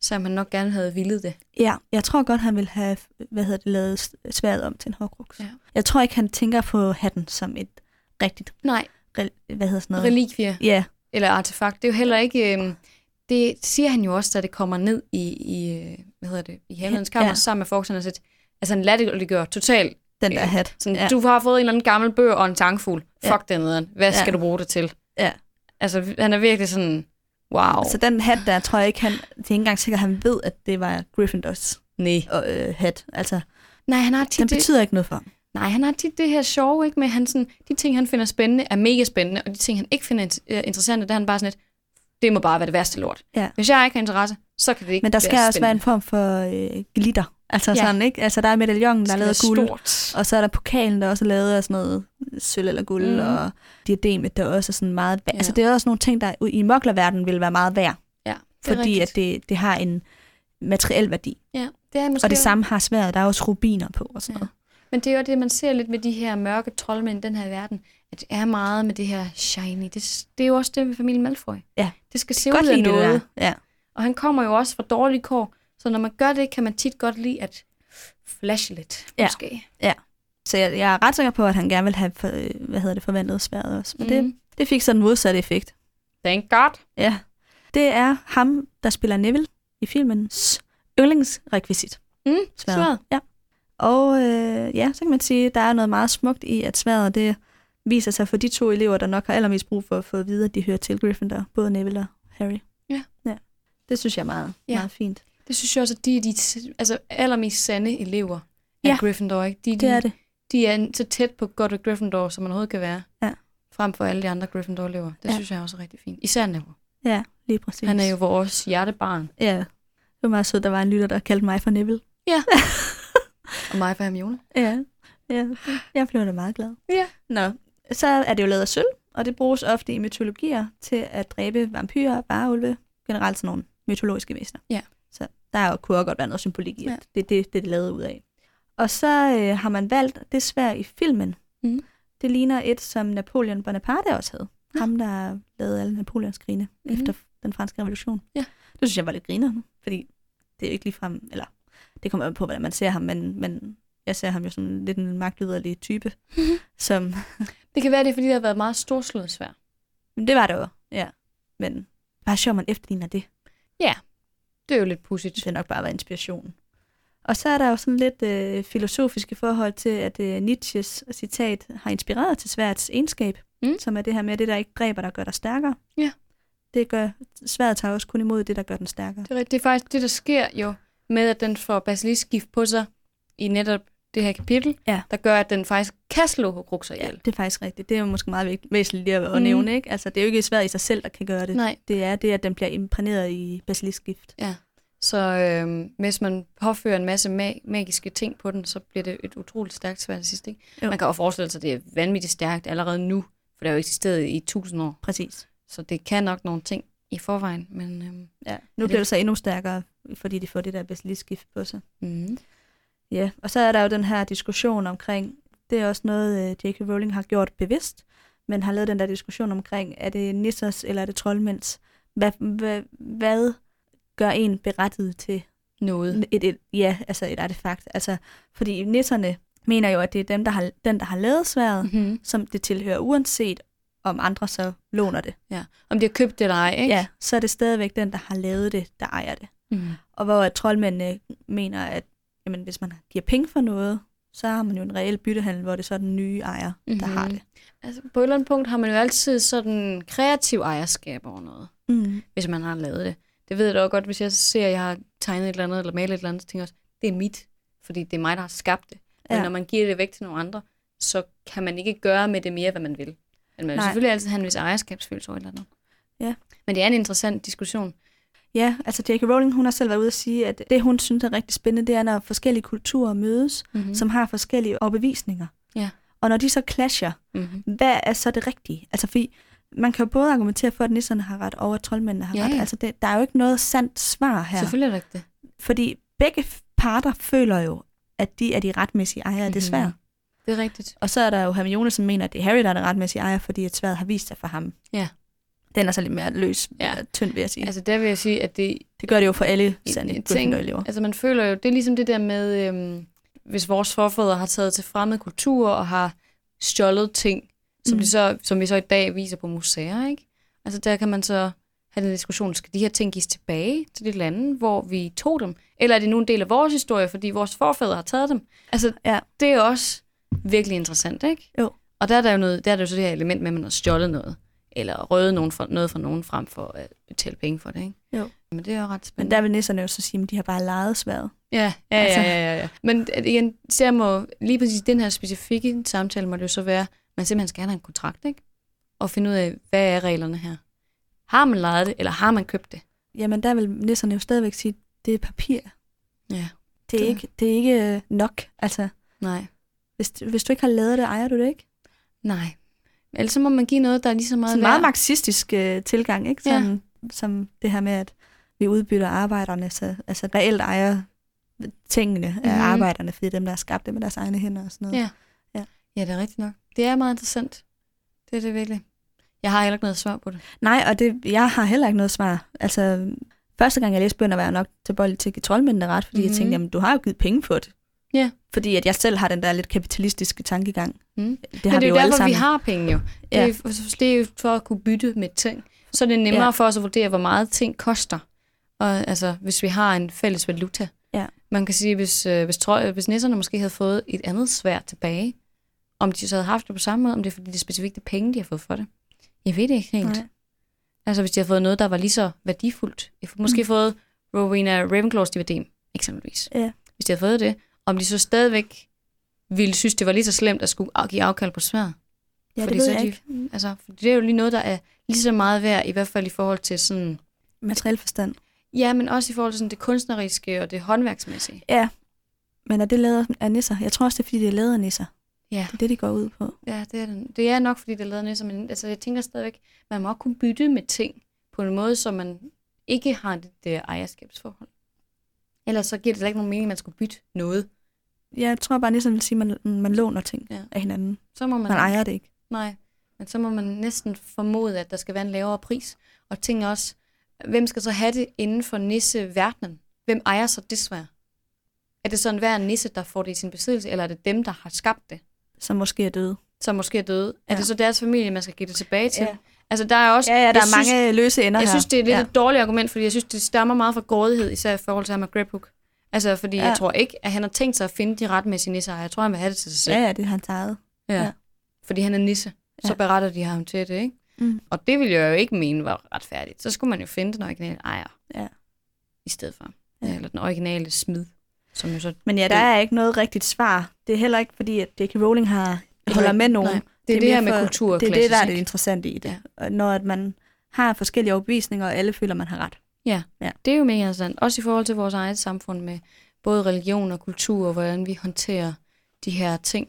Som han nok gerne havde villet det. Ja, jeg tror godt, han vil have hvad hedder det, lavet sværet om til en hårkruks. Ja. Jeg tror ikke, han tænker på hatten som et rigtigt, Nej, rel- hvad hedder sådan noget? relikvie. Ja, eller artefakt. Det er jo heller ikke... Øh, det siger han jo også, da det kommer ned i, i øh, hvad hedder det, i himlens kammer, Ja. sammen med Foxen og set, altså han latterliggør totalt. den der Ja. hat. Sådan, Ja. Du har fået en eller anden gammel bøger og en tangfugl. Ja. Fuck den nederen. Hvad Ja. skal du bruge det til? Ja. Altså, han er virkelig sådan, wow. Så den hat der, tror jeg ikke, han, det er ikke engang sikkert, at han ved, at det var Gryffindors nej. øh, hat. Altså, Nej, han har tit den det, betyder ikke noget for ham. nej, han har tit det her sjove, ikke? Med han sådan, de ting, han finder spændende, er mega spændende, og de ting, han ikke finder øh, interessante, der er han bare sådan lidt, det må bare være det værste lort. Ja. Hvis jeg ikke har interesse, så kan det ikke Men der skal være også være en form for øh, glitter. Altså Ja. sådan, ikke? Altså der er medaljongen, der er lavet af guld. Stort. Og så er der pokalen, der også er lavet af sådan noget sølv eller guld, mm. Og diademet, der også er sådan meget værd. Ja. Altså det er også nogle ting, der i moklerverdenen vil være meget værd, Ja, det er fordi rigtigt. at det, det har en materiel værdi. Ja, det er måske Og det samme har sværet. Der er også rubiner på og sådan Ja. noget. Men det er jo det, man ser lidt med de her mørke troldmænd i den her verden, at det er meget med det her shiny. Det, det er jo også det med familien Malfoy. Ja. Det skal se ud af noget. Ja. Og han kommer jo også fra dårlige kår, så når man gør det, kan man tit godt lide at flashe lidt, Ja. måske. Så jeg, jeg er ret sikker på, at han gerne vil have for, hvad hedder det, forvandlet sværet også. Men mm. det, det fik sådan en modsat effekt. Thank God. Ja. Det er ham, der spiller Neville i filmens yndlingsrekvisit. Mm, sværet. sværet. Ja. Og øh, ja, så kan man sige, at der er noget meget smukt i, at sværet det viser sig for de to elever, der nok har allermest brug for at få at vide, at de hører til Gryffindor, både Neville og Harry. Ja. ja. Det synes jeg er meget, ja. meget fint. Det synes jeg også, at de er de altså, allermest sande elever af ja. Gryffindor. Ikke? De, de, det er det. De er så tæt på Godric Gryffindor, som man overhovedet kan være. Ja. Frem for alle de andre Gryffindor-elever. Det ja. synes jeg også er rigtig fint. Især Neville. Ja, lige præcis. Han er jo vores hjertebarn. Ja, det var meget sødt, der var en lytter, der kaldte mig for Neville. Ja. og mig for Hermione. Ja, ja. jeg blev da meget glad. Ja. Nå, så er det jo lavet af sølv, og det bruges ofte i mytologier til at dræbe vampyrer, varulve, generelt sådan nogle mytologiske væsener. Ja. Så der jo, kunne også godt være noget symbolik i, ja. det er det, det, det er lavet ud af. Og så øh, har man valgt det svær i filmen. Mm. Det ligner et, som Napoleon Bonaparte også havde. Ja. Ham, der lavede alle Napoleons krine mm. efter den franske revolution. Ja. Det synes jeg var lidt griner, fordi det er jo ikke ligefrem, eller det kommer på, hvordan man ser ham, men, men jeg ser ham jo som lidt en magtlyderlig type. Mm-hmm. som det kan være, det er, fordi det har været meget storslået svær. Men det var det jo, ja. Men bare sjovt, man efterligner det. Ja, det er jo lidt pudsigt. Det er nok bare været inspiration. Og så er der jo sådan lidt øh, filosofiske forhold til, at øh, Nietzsches citat har inspireret til sværets egenskab, mm. som er det her med, at det der ikke dræber, der gør dig stærkere. Ja. Det gør, sværet tager også kun imod det, der gør den stærkere. Det er, det er faktisk det, der sker jo med, at den får basiliskgift på sig i netop det her kapitel, ja. der gør, at den faktisk kan slå Horcruxer ihjel. Ja, det er faktisk rigtigt. Det er jo måske meget væsentligt lige at, mm. nævne. Ikke? Altså, det er jo ikke svært i sig selv, der kan gøre det. Nej. Det er det, at den bliver imprægneret i basiliskgift. Ja. Så øh, hvis man påfører en masse mag- magiske ting på den, så bliver det et utroligt stærkt. Ikke? Man kan jo forestille sig, at det er vanvittigt stærkt allerede nu, for det har jo eksisteret i tusind år. Præcis. Så det kan nok nogle ting i forvejen. Men, øh, ja. Nu bliver det så endnu stærkere, fordi de får det der basiliskgift på sig. Mm. Ja, og så er der jo den her diskussion omkring, det er også noget, uh, J.K. Rowling har gjort bevidst, men har lavet den der diskussion omkring, er det nissers eller er det troldmænds? Hvad, hvad, hvad gør en berettiget til noget? Et, et, ja, altså et artefakt. Altså, fordi nisserne mener jo, at det er dem, der har, den, der har lavet sværet, mm-hmm. som det tilhører, uanset om andre så låner det. Ja, om de har købt det eller ej, ikke? Ja, så er det stadigvæk den, der har lavet det, der ejer det. Mm. Og hvor at troldmændene mener, at jamen, hvis man giver penge for noget, så har man jo en reel byttehandel, hvor det er så den nye ejer, mm-hmm. der har det. Altså, på et eller andet punkt har man jo altid sådan kreativ ejerskab over noget, mm. hvis man har lavet det. Det ved jeg da godt, hvis jeg ser, at jeg har tegnet et eller andet, eller malet et eller andet, så tænker jeg også, det er mit, fordi det er mig, der har skabt det. Men ja. når man giver det væk til nogle andre, så kan man ikke gøre med det mere, hvad man vil. Men man vil Nej. selvfølgelig altid have en vis ejerskabsfølelse over et eller andet. Ja. Men det er en interessant diskussion. Ja, altså J.K. Rowling, hun har selv været ude at sige, at det, hun synes er rigtig spændende, det er, når forskellige kulturer mødes, mm-hmm. som har forskellige overbevisninger. Ja. Og når de så clasher, mm-hmm. hvad er så det rigtige? Altså, fordi man kan jo både argumentere for, at nisserne har ret, og at troldmændene har ja, ret. Ja. Altså, det, der er jo ikke noget sandt svar her. Selvfølgelig er det ikke det. Fordi begge parter føler jo, at de er de retmæssige ejere mm-hmm. af det mhm. svær. Det er rigtigt. Og så er der jo Hermione, som mener, at det er Harry, der er den retmæssige ejer, fordi at sværet har vist sig for ham. Ja. Den er så lidt mere løs, ja. tynd vil jeg sige. Altså der vil jeg sige, at det... Det gør det jo for alle sande elever Altså man føler jo, det er ligesom det der med, øhm, hvis vores forfædre har taget til fremmede kulturer og har stjålet ting, som, mm. de så, som vi så i dag viser på museer, ikke? Altså der kan man så have den diskussion, skal de her ting gives tilbage til det lande, hvor vi tog dem? Eller er det nu en del af vores historie, fordi vores forfædre har taget dem? Altså, ja. det er også virkelig interessant, ikke? Jo. Og der er der jo noget, der er der jo så det her element med, at man har stjålet noget eller røde nogen for, noget for nogen frem for at betale penge for det, ikke? Jo. Men det er jo ret spændende. Men der vil nisserne jo så sige, at de har bare lejet sværet. Ja, ja, altså. ja, ja, ja, ja. Men igen, så må lige præcis den her specifikke samtale, må det jo så være, at man simpelthen skal have en kontrakt, ikke? Og finde ud af, hvad er reglerne her? Har man lejet det, eller har man købt det? Jamen, der vil nisserne jo stadigvæk sige, at det er papir. Ja. Det er, det. Ikke, det er ikke øh, nok, altså. Nej. Hvis, hvis du ikke har lavet det, ejer du det ikke? Nej, Ellers så må man give noget, der er lige så meget Sådan en meget marxistisk uh, tilgang, ikke? Sådan, ja. Som det her med, at vi udbytter arbejderne, så altså reelt ejer tingene mm-hmm. af mhm. arbejderne, fordi dem, der har skabt det med deres egne hænder og sådan noget. Ja. ja. Ja, det er rigtigt nok. Det er meget interessant. Det er det virkelig. Jeg har heller ikke noget svar på det. Nej, og det, jeg har heller ikke noget svar. Altså, første gang jeg læste bønder, var jeg nok til bold til at give troldmændene ret, fordi mm-hmm. jeg tænkte, mhm. jamen, du har jo givet penge for det. Ja. Fordi at jeg selv har den der lidt kapitalistiske tankegang. Mm. Det Men har det vi er jo derfor, vi har penge jo. Det, Ja. er, det er jo for at kunne bytte med ting. Så er det nemmere Ja. for os at vurdere, hvor meget ting koster. Og altså, hvis vi har en fælles valuta. Ja. Man kan sige, hvis, øh, hvis, trøj, hvis nisserne måske havde fået et andet svær tilbage, om de så havde haft det på samme måde, om det er fordi det er specifikt penge, de har fået for det. Jeg ved det ikke helt. Nej. Altså hvis de har fået noget, der var lige så værdifuldt. Har måske Mm. fået Rowena Ravenclaws diadem, eksempelvis. Ja. Hvis de har fået det, om de så stadigvæk ville synes, det var lige så slemt at skulle give afkald på svær. Ja, Fordi det ved så jeg de- ikke. Altså, for det er jo lige noget, der er lige så meget værd, i hvert fald i forhold til sådan... Materiel forstand. Ja, men også i forhold til sådan det kunstneriske og det håndværksmæssige. Ja. Men er det lavet af nisser? Jeg tror også, det er, fordi det er lavet af nisser. Ja. Det er det, de går ud på. Ja, det er, den. det er nok, fordi det er lavet næste, men altså, jeg tænker stadigvæk, man må også kunne bytte med ting på en måde, så man ikke har det der ejerskabsforhold. Ellers så giver det slet ikke nogen mening, at man skulle bytte noget. Jeg tror bare, nisser vil sige, at man, man låner ting Ja. af hinanden. Så må man, Man ejer det ikke. Nej, men så må man næsten formode, at der skal være en lavere pris. Og ting er også, hvem skal så have det inden for nisseverdenen? Hvem ejer så det svær? Er det sådan hver nisse, der får det i sin besiddelse, eller er det dem, der har skabt det, Som måske er døde. som måske er døde? Ja. Er det så deres familie, man skal give det tilbage til? Ja. Altså, der er også... Ja, ja, der jeg er synes, mange løse ender Jeg her. synes, det er lidt ja. et dårligt argument, fordi jeg synes, det stammer meget fra grådighed, især i forhold til ham med Grabhook. Altså, fordi ja. Jeg tror ikke, at han har tænkt sig at finde de retmæssige nisser. Jeg tror, han vil have det til sig selv. Ja, ja, det er hans eget. ja. ja. Fordi han er nisse. Så Ja. beretter de ham til det, ikke? Mm. Og det ville jeg jo ikke mene var retfærdigt. Så skulle man jo finde den originale ejer. Ja. I stedet for. Ja. Eller den originale smid. Som jo så... Men ja, der er ikke noget rigtigt svar. Det er heller ikke, fordi at J.K. Rowling har holder med nogen. Nej, det er det, her mere med for- kultur og Det er det, der er det interessante i det. Ja. Når at man har forskellige overbevisninger, og alle føler, man har ret. Det er jo mega interessant. Også i forhold til vores eget samfund med både religion og kultur, og hvordan vi håndterer de her ting.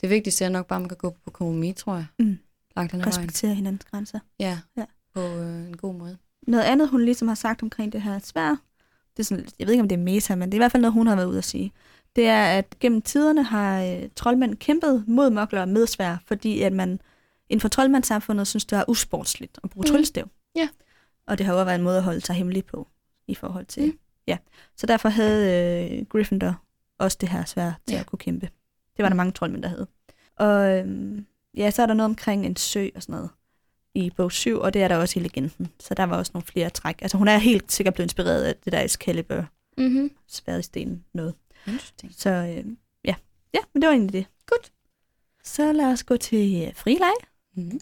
Det vigtigste er nok bare, at man kan gå på kompromis, tror jeg. Mm. Langt hen ad vejen. Respektere hinandens grænser. Ja, Ja. ja. på øh, en god måde. Noget andet, hun ligesom har sagt omkring det her svær, det er sådan, jeg ved ikke, om det er meta, men det er i hvert fald noget, hun har været ude at sige. Det er, at gennem tiderne har øh, troldmænd kæmpet mod mokler med svær, fordi at man inden for troldmandssamfundet synes, det er usportsligt at bruge Mm. tryllestav. Ja. Og det har jo været en måde at holde sig hemmelig på i forhold til. Mm. Ja. Så derfor havde øh, Gryffindor også det her svær til Ja. at kunne kæmpe. Det var der mange troldmænd, der havde. Og øhm, ja, så er der noget omkring en sø og sådan noget i bog 7, og det er der også i legenden. Så der var også nogle flere træk. Altså hun er helt sikkert blevet inspireret af det der Excalibur Mm-hmm. sværet i stenen noget. Så øh, ja. ja, men det var egentlig det. Godt. Så lad os gå til øh, frileg. Mm-hmm.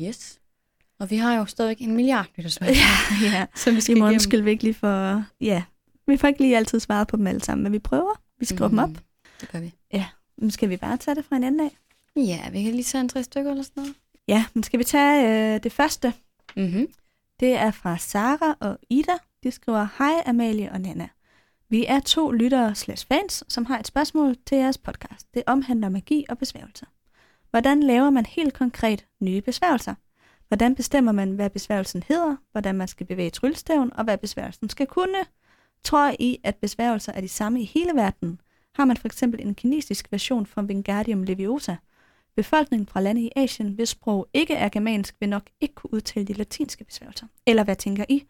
Yes. Og vi har jo stadigvæk en milliard nytårsvalg, ja. som vi I skal må igennem. undskylde virkelig for... Ja, vi får ikke lige altid svaret på dem alle sammen, men vi prøver. Vi skriver mm. dem op. Mhm. Det gør vi. Men skal vi bare tage det fra en anden af? Ja, vi kan lige tage en tre stykker eller sådan noget. Ja, men skal vi tage øh, det første? Mm-hmm. Det er fra Sara og Ida. De skriver, Hej Amalie og Nana. Vi er to lyttere slash fans, som har et spørgsmål til jeres podcast. Det omhandler magi og besværgelser. Hvordan laver man helt konkret nye besværgelser? Hvordan bestemmer man, hvad besværgelsen hedder, hvordan man skal bevæge tryllestaven, og hvad besværgelsen skal kunne? Tror I, at besværgelser er de samme i hele verden? Har man for eksempel en kinesisk version fra Wingardium Leviosa? Befolkningen fra lande i Asien, hvis sprog ikke er germansk, vil nok ikke kunne udtale de latinske besværgelser. Eller hvad tænker I?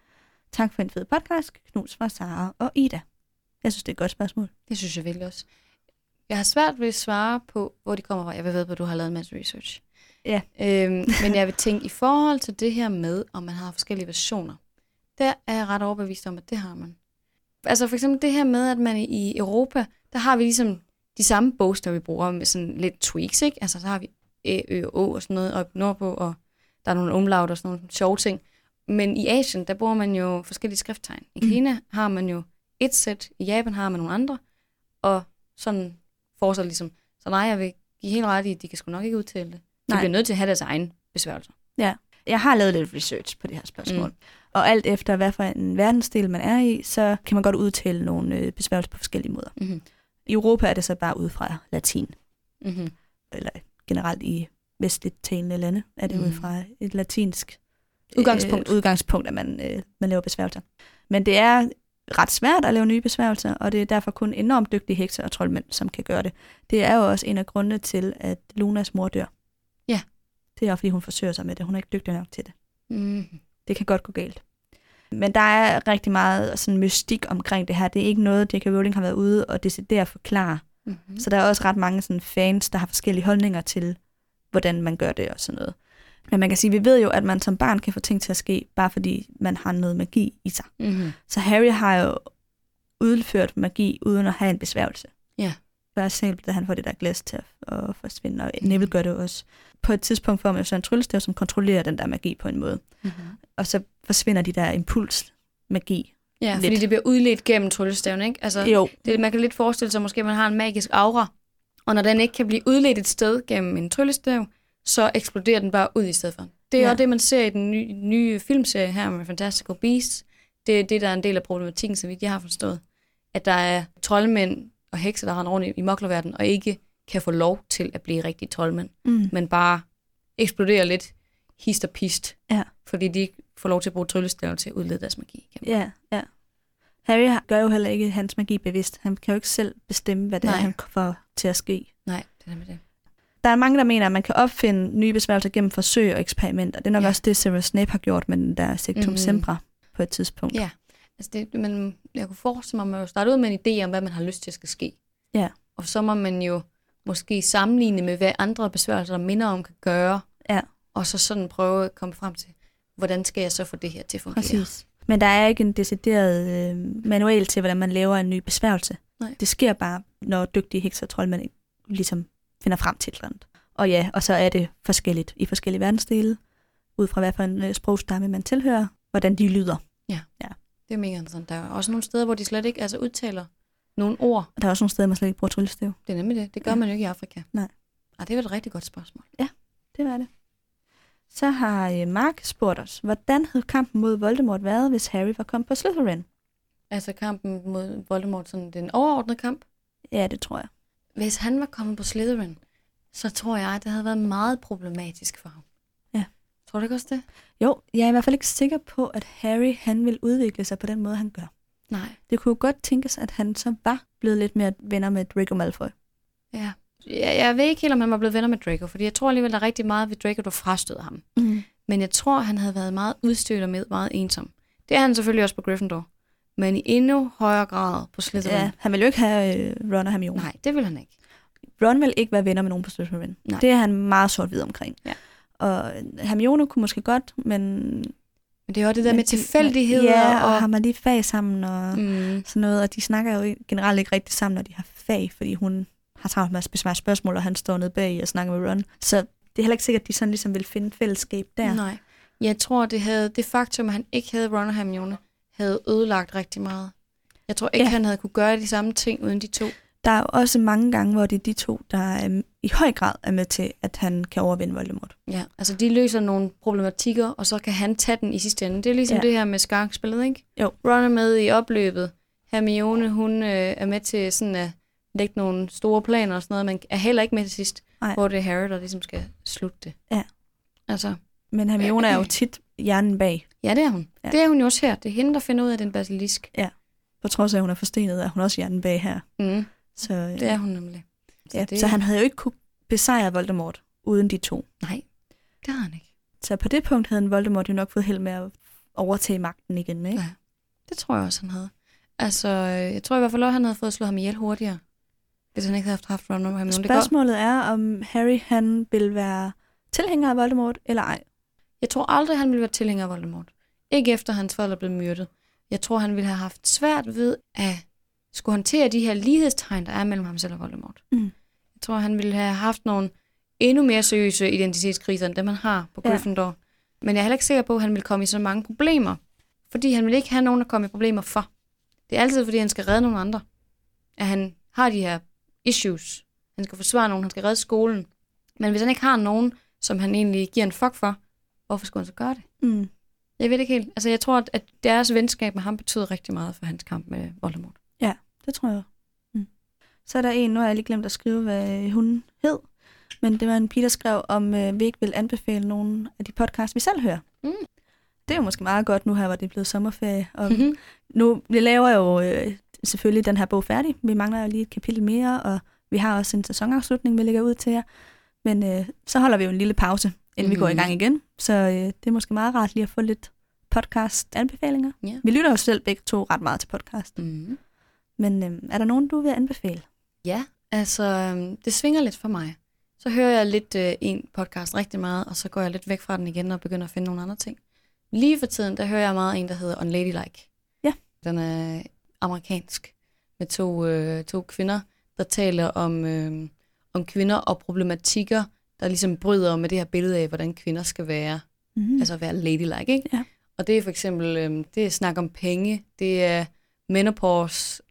Tak for en fed podcast. Knus fra Sara og Ida. Jeg synes, det er et godt spørgsmål. Det synes jeg virkelig også. Jeg har svært ved at svare på, hvor de kommer fra. Jeg ved, at du har lavet en masse research. Ja. Øhm, men jeg vil tænke, i forhold til det her med, om man har forskellige versioner, der er jeg ret overbevist om, at det har man. Altså for eksempel det her med, at man i Europa, der har vi ligesom de samme bogstaver, vi bruger med sådan lidt tweaks, ikke? Altså så har vi Æ, Ø og Å og sådan noget op nordpå, og der er nogle umlaut og sådan nogle sjove ting. Men i Asien, der bruger man jo forskellige skrifttegn. I Mm. Kina har man jo et sæt, i Japan har man nogle andre, og sådan fortsætter ligesom. Så nej, jeg vil give helt ret i, at de kan sgu nok ikke udtale det. De Nej. bliver nødt til at have deres egen besværgelser. Jeg har lavet lidt research på det her spørgsmål. Mm. Og alt efter, hvad for en verdensdel man er i, så kan man godt udtale nogle øh, besværgelser på forskellige måder. Mm-hmm. I Europa er det så bare ud fra latin, Mm-hmm. eller generelt i vestligt talende lande, er det mm. ud fra et latinsk Udgangspunkt. øh, udgangspunkt, at man, øh, man laver besværgelser. Men det er ret svært at lave nye besværgelser, og det er derfor kun enormt dygtige hekser og troldmænd, som kan gøre det. Det er jo også en af grundene til, at Lunas mor dør. Ja. Det er også, fordi hun forsøger sig med det. Hun er ikke dygtig nok til det. Mm-hmm. Det kan godt gå galt. Men der er rigtig meget sådan mystik omkring det her. Det er ikke noget, J.K. Rowling har været ude og decidere at forklare. Mm-hmm. Så der er også ret mange sådan fans, der har forskellige holdninger til, hvordan man gør det og sådan noget. Men man kan sige, at vi ved jo, at man som barn kan få ting til at ske, bare fordi man har noget magi i sig. Mm-hmm. Så Harry har jo udført magi uden at have en besværgelse. Ja. For eksempel, da han får det der glas til at forsvinde, og Neville gør det også. På et tidspunkt får man jo så en tryllestav, som kontrollerer den der magi på en måde. Mm-hmm. Og så forsvinder de der impuls magi. Ja, lidt. fordi det bliver udledt gennem tryllestaven, ikke? Altså, jo. Det, man kan lidt forestille sig, måske man har en magisk aura, og når den ikke kan blive udledt et sted gennem en tryllestav, så eksploderer den bare ud i stedet for. Det er ja. også det, man ser i den nye, nye filmserie her med Fantastic Beasts. Det er det, der er en del af problematikken, så vidt jeg har forstået. At der er troldmænd og hekse, der render rundt i, i moklerverdenen, og ikke kan få lov til at blive rigtig troldmænd, mm. men bare eksploderer lidt hist og pist, ja. fordi de får lov til at bruge tryllestaven til at udlede deres magi. Ja, ja. Harry gør jo heller ikke hans magi bevidst. Han kan jo ikke selv bestemme, hvad det Nej. er, han får til at ske. Nej, det er med det. Der er mange, der mener, at man kan opfinde nye besværgelser gennem forsøg og eksperimenter. Det er nok ja. også det, Severus Snape har gjort med den der Sectum mm. Sempra på et tidspunkt. Ja, altså det, men jeg kunne forestille mig, at man jo starte ud med en idé om, hvad man har lyst til at skal ske. Ja. Og så må man jo måske sammenligne med, hvad andre besværgelser, der minder om, kan gøre. Ja. Og så sådan prøve at komme frem til, hvordan skal jeg så få det her til at fungere. Præcis. Men der er ikke en decideret øh, manual til, hvordan man laver en ny besværgelse. Nej. Det sker bare, når dygtige hekser og troldmænd ligesom finder frem til et eller andet. Og ja, og så er det forskelligt i forskellige verdensdele, ud fra hvad for en øh, sprogstamme man tilhører, hvordan de lyder. Ja, ja. det er mega interessant. Der er også nogle steder, hvor de slet ikke altså udtaler nogle ord. Og der er også nogle steder, man slet ikke bruger tryllestav. Det er nemlig det. Det gør ja. man jo ikke i Afrika. Nej. Ah, det var et rigtig godt spørgsmål. Ja, det var det. Så har øh, Mark spurgt os, hvordan havde kampen mod Voldemort været, hvis Harry var kommet på Slytherin? Altså kampen mod Voldemort, sådan den overordnede kamp? Ja, det tror jeg. Hvis han var kommet på Slytherin, så tror jeg, at det havde været meget problematisk for ham. Ja. Tror du ikke også det? Jo, jeg er i hvert fald ikke sikker på, at Harry han vil udvikle sig på den måde, han gør. Nej. Det kunne godt tænkes, at han så var blevet lidt mere venner med Draco Malfoy. Ja. Jeg, jeg ved ikke helt, om han var blevet venner med Draco, fordi jeg tror alligevel, der er rigtig meget ved Draco, der frastøder ham. Mm. Men jeg tror, han havde været meget udstødt og med, meget ensom. Det er han selvfølgelig også på Gryffindor. Men i endnu højere grad på Slytherin. Ja, han vil jo ikke have øh, Ron og Hermione. Nej, det vil han ikke. Ron vil ikke være venner med nogen på Slytherin. Nej. Det er han meget sort-hvid omkring. Ja. Og Hermione kunne måske godt, men... Men det er jo det der med tilfældigheder. Ja, og, og har man lige fag sammen og mm. sådan noget. Og de snakker jo generelt ikke rigtig sammen, når de har fag, fordi hun har travlt med at besvare spørgsmål, og han står nede bag og snakker med Ron. Så det er heller ikke sikkert, at de sådan ligesom vil finde fællesskab der. Nej. Jeg tror, det havde det faktum, at han ikke havde Ron og Hermione, havde ødelagt rigtig meget. Jeg tror ikke, ja. han havde kunne gøre de samme ting uden de to. Der er også mange gange, hvor det er de to, der er, i høj grad er med til, at han kan overvinde Voldemort. Ja, altså de løser nogle problematikker, og så kan han tage den i sidste ende. Det er ligesom ja. det her med skakspillet, ikke? Jo. Ron er med i opløbet. Hermione, hun øh, er med til sådan at lægge nogle store planer og sådan noget, men er heller ikke med til sidst, Ej. hvor det er Harry, der ligesom skal slutte det. Ja. Altså. Men Hermione er jo tit hjernen bag. Ja, det er hun. Ja. Det er hun jo også her. Det er hende, der finder ud af den basilisk. Ja. På trods af, at hun er forstenet, er hun også hjernen bag her. Mm. Så, øh, det er hun nemlig. Så, ja, det... så han havde jo ikke kunne besejre Voldemort uden de to. Nej, det har han ikke. Så på det punkt havde Voldemort jo nok fået held med at overtage magten igen, ikke? Ja, det tror jeg også, han havde. Altså, jeg tror i hvert fald at han havde fået slået ham ihjel hurtigere, hvis han ikke havde haft Ron Hermione. Spørgsmålet er, om Harry han vil være tilhænger af Voldemort eller ej. Jeg tror aldrig, han vil være tilhænger af Voldemort. Ikke efter hans forældre blev myrdet. Jeg tror, han ville have haft svært ved at skulle håndtere de her lighedstegn, der er mellem ham selv og Voldemort. Mm. Jeg tror, han ville have haft nogle endnu mere seriøse identitetskriser, end dem man har på Gryffindor. Ja. Men jeg er heller ikke sikker på, at han vil komme i så mange problemer, fordi han vil ikke have nogen at komme i problemer for. Det er altid, fordi han skal redde nogle andre. At han har de her issues. Han skal forsvare nogen, han skal redde skolen. Men hvis han ikke har nogen, som han egentlig giver en fuck for, hvorfor skulle han så gøre det? Mm. Jeg ved det ikke helt. Altså, jeg tror, at deres venskab med ham betyder rigtig meget for hans kamp med Voldemort. Ja, det tror jeg. Mm. Så er der en, nu har jeg lige glemt at skrive, hvad hun hed. Men det var en pige, der skrev, om øh, vi ikke vil anbefale nogen af de podcasts, vi selv hører. Mm. Det er jo måske meget godt nu her, hvor det er blevet sommerferie. Og mm-hmm. Nu, vi laver jo øh, selvfølgelig den her bog færdig. Vi mangler jo lige et kapitel mere, og vi har også en sæsonafslutning, vi lægger ud til jer. Men øh, så holder vi jo en lille pause, inden mm-hmm. vi går i gang igen. Så øh, det er måske meget rart lige at få lidt podcast-anbefalinger. Ja. Vi lytter jo selv begge to ret meget til podcast. Mm. Men øhm, er der nogen, du vil anbefale? Ja, altså øhm, det svinger lidt for mig. Så hører jeg lidt øh, en podcast rigtig meget, og så går jeg lidt væk fra den igen og begynder at finde nogle andre ting. Lige for tiden, der hører jeg meget en, der hedder Unladylike. Ja. Den er amerikansk, med to, øh, to kvinder, der taler om, øh, om kvinder og problematikker, der ligesom bryder med det her billede af, hvordan kvinder skal være. Mm. Altså være ladylike, ikke? Ja. Og det er for eksempel, øh, det er snak om penge, det er menopause,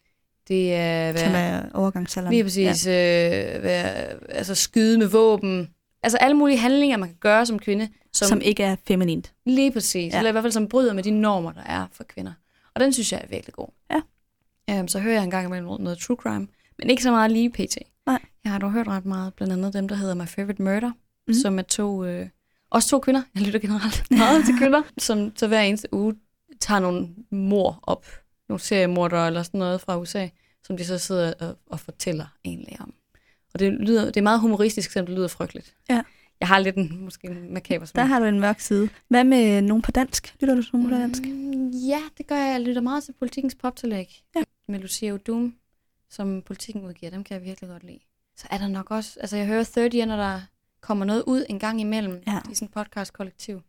det er... Hvad, Som er overgangsalderen. Lige præcis. Ja. Øh, være, altså skyde med våben. Altså alle mulige handlinger, man kan gøre som kvinde. Som, som ikke er feminint. Lige præcis. Ja. Eller i hvert fald som bryder med de normer, der er for kvinder. Og den synes jeg er virkelig god. Ja. Um, så hører jeg en gang imellem noget true crime. Men ikke så meget lige pt. Nej. Jeg har dog hørt ret meget. Blandt andet dem, der hedder My Favorite Murder. Mm. Som er to... Øh, også to kvinder. Jeg lytter generelt meget til kvinder. Som så hver eneste uge tager nogle mor op. Nogle seriemordere eller sådan noget fra USA. Som de så sidder og, og fortæller egentlig om. Og det, lyder, det er meget humoristisk, selvom det lyder frygteligt. Ja. Jeg har lidt en måske en makaber smag. Der har du en mørk side. Hvad med nogen på dansk? Lytter du til nogen på dansk? Mm, Ja, det gør jeg. Jeg lytter meget til politikens poptillæg. Ja. Med Lucia Udum, som politikken udgiver. Dem kan jeg virkelig godt lide. Så er der nok også... Altså, jeg hører 30, når der kommer noget ud en gang imellem Ja. i sådan et podcast-kollektiv.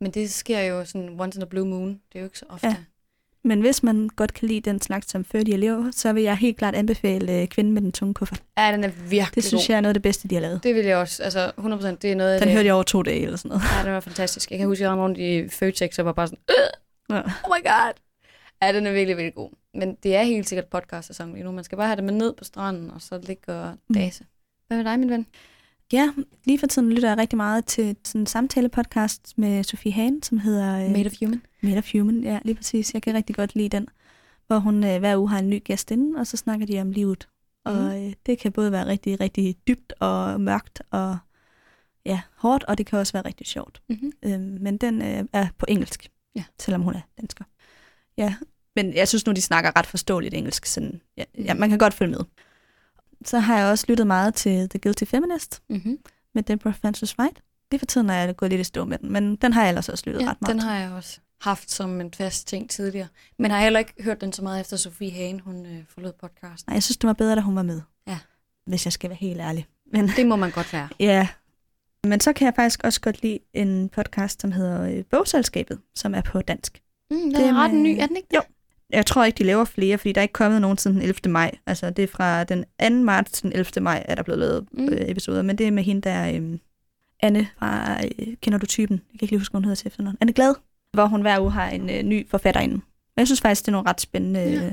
Men det sker jo sådan once in a blue moon. Det er jo ikke så ofte. Ja. Men hvis man godt kan lide den slags som 30 elever, så vil jeg helt klart anbefale øh, Kvinden med den tunge kuffert. ja den er virkelig Det synes god. jeg er noget af det bedste, de har lavet. Det vil jeg også. Altså, 100% det er noget af Den det. hørte jeg over to dage eller sådan noget. Ja, den var fantastisk. Jeg kan huske, at jeg rendte rundt i Føtex og var bare sådan, Ja. oh my god. Ja, den er virkelig, virkelig god. Men det er helt sikkert podcast-sæson lige nu. Man skal bare have det med ned på stranden, og så ligge og Mm. dase. Hvad med dig, min ven? Ja, lige for tiden lytter jeg rigtig meget til sådan en samtale-podcast med Sofie Hahn, som hedder øh, Made of Human. Made of Human. Ja, lige præcis. Jeg kan rigtig godt lide den, hvor hun øh, hver uge har en ny gæst inde, og så snakker de om livet. Og Mhm. øh, det kan både være rigtig, rigtig dybt og mørkt og ja, hårdt, og det kan også være rigtig sjovt. Mm-hmm. Øhm, men den øh, er på engelsk, Ja. selvom hun er dansker. Ja, men jeg synes nu, de snakker ret forståeligt engelsk, sådan, ja, ja, man kan godt følge med. Så har jeg også lyttet meget til The Guilty Feminist Mm-hmm. med Deborah Francis Wright. Det for tiden er jeg gået lidt i stå med den, men den har jeg ellers også lyttet Ja, ret meget den har jeg også haft som en fast ting tidligere. Men har heller ikke hørt den så meget efter Sofie Hagen, hun øh, forlod podcasten. Nej, jeg synes, det var bedre, da hun var med. Ja. Hvis jeg skal være helt ærlig. Men Det må man godt være. ja, men så kan jeg faktisk også godt lide en podcast, som hedder øh, Bogselskabet, som er på dansk. Mm, den Det er ret ny, er den ikke? Jo. Jeg tror ikke, de laver flere, fordi der er ikke kommet nogen siden den 11. maj. Altså, det er fra den 2. marts til den 11. maj, er der blevet lavet Mm. mm. episoder. Men det er med hende, der øhm, Anne fra øh, Kender du typen? Jeg kan ikke lige huske, hvad hun hedder til efternavn. Anne Glad, hvor hun hver uge har en øh, ny forfatter inde. Men jeg synes faktisk, det er nogle ret spændende Ja. øh,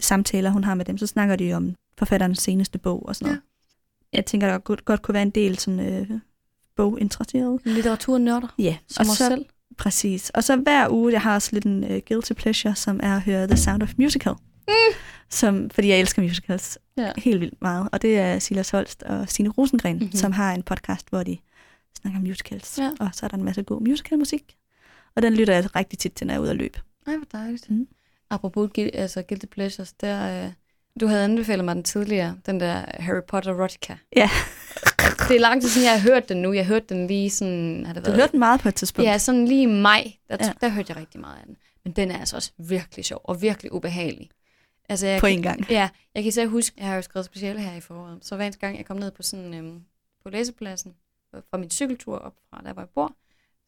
samtaler, hun har med dem. Så snakker de om forfatterens seneste bog og sådan noget. Jeg tænker, der godt, godt kunne være en del sådan, øh, boginteresseret. Litteraturnørder, Ja, som og os så, selv. Præcis. Og så hver uge, jeg har også lidt en uh, guilty pleasure, som er at høre The Sound of Musical. Mm. Som, fordi jeg elsker musicals Ja. helt vildt meget. Og det er Silas Holst og Stine Rosengren, Mhm. mm-hmm. som har en podcast, hvor de snakker om musicals. Ja. Og så er der en masse god musicalmusik. Og den lytter jeg rigtig tit til, når jeg er ude at løbe. Ej, hvor dejligt. Mm. Apropos altså Guilty Pleasures, der, øh, du havde anbefalet mig den tidligere, den der Harry Potter Erotica. Ja. Det er lang tid siden, jeg har hørt den nu. Jeg hørte den lige sådan... Har det Du været, hørte den meget på et tidspunkt. Ja, sådan lige i maj, der, Ja. der hørte jeg rigtig meget af den. Men den er altså også virkelig sjov og virkelig ubehagelig. Altså, jeg På en gang. Ja, jeg kan især huske, jeg har jo skrevet speciale her i foråret. Så hver eneste gang, jeg kom ned på sådan øhm, på læsepladsen, fra min cykeltur op fra der, hvor jeg bor,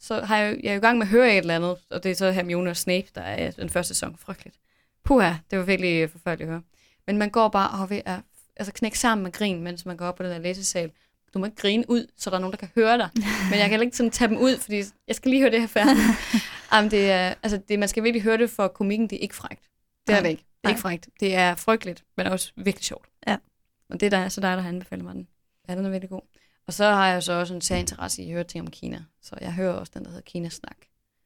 så har jeg, jeg er jo i gang med at høre et eller andet, og det er så Hermione og Snape, der er den første sæson. Frygteligt. Puha, det var virkelig forfærdeligt at høre. Men man går bare og ved at altså knække sammen med grin, mens man går op på den der læsesal. Du må ikke grine ud, så der er nogen, der kan høre dig. Men jeg kan heller ikke sådan tage dem ud, fordi jeg skal lige høre det her færdigt. Jamen, det er, altså, det, man skal virkelig høre det for komikken, det er ikke frægt. Det er det ikke. Det er ikke frægt. Det er frygteligt, men også virkelig sjovt. Ja. Og det er der, så dig, der har anbefalet mig den. Ja, den er virkelig god. Og så har jeg så også en særlig interesse i at høre ting om Kina. Så jeg hører også den, der hedder Kina Snak.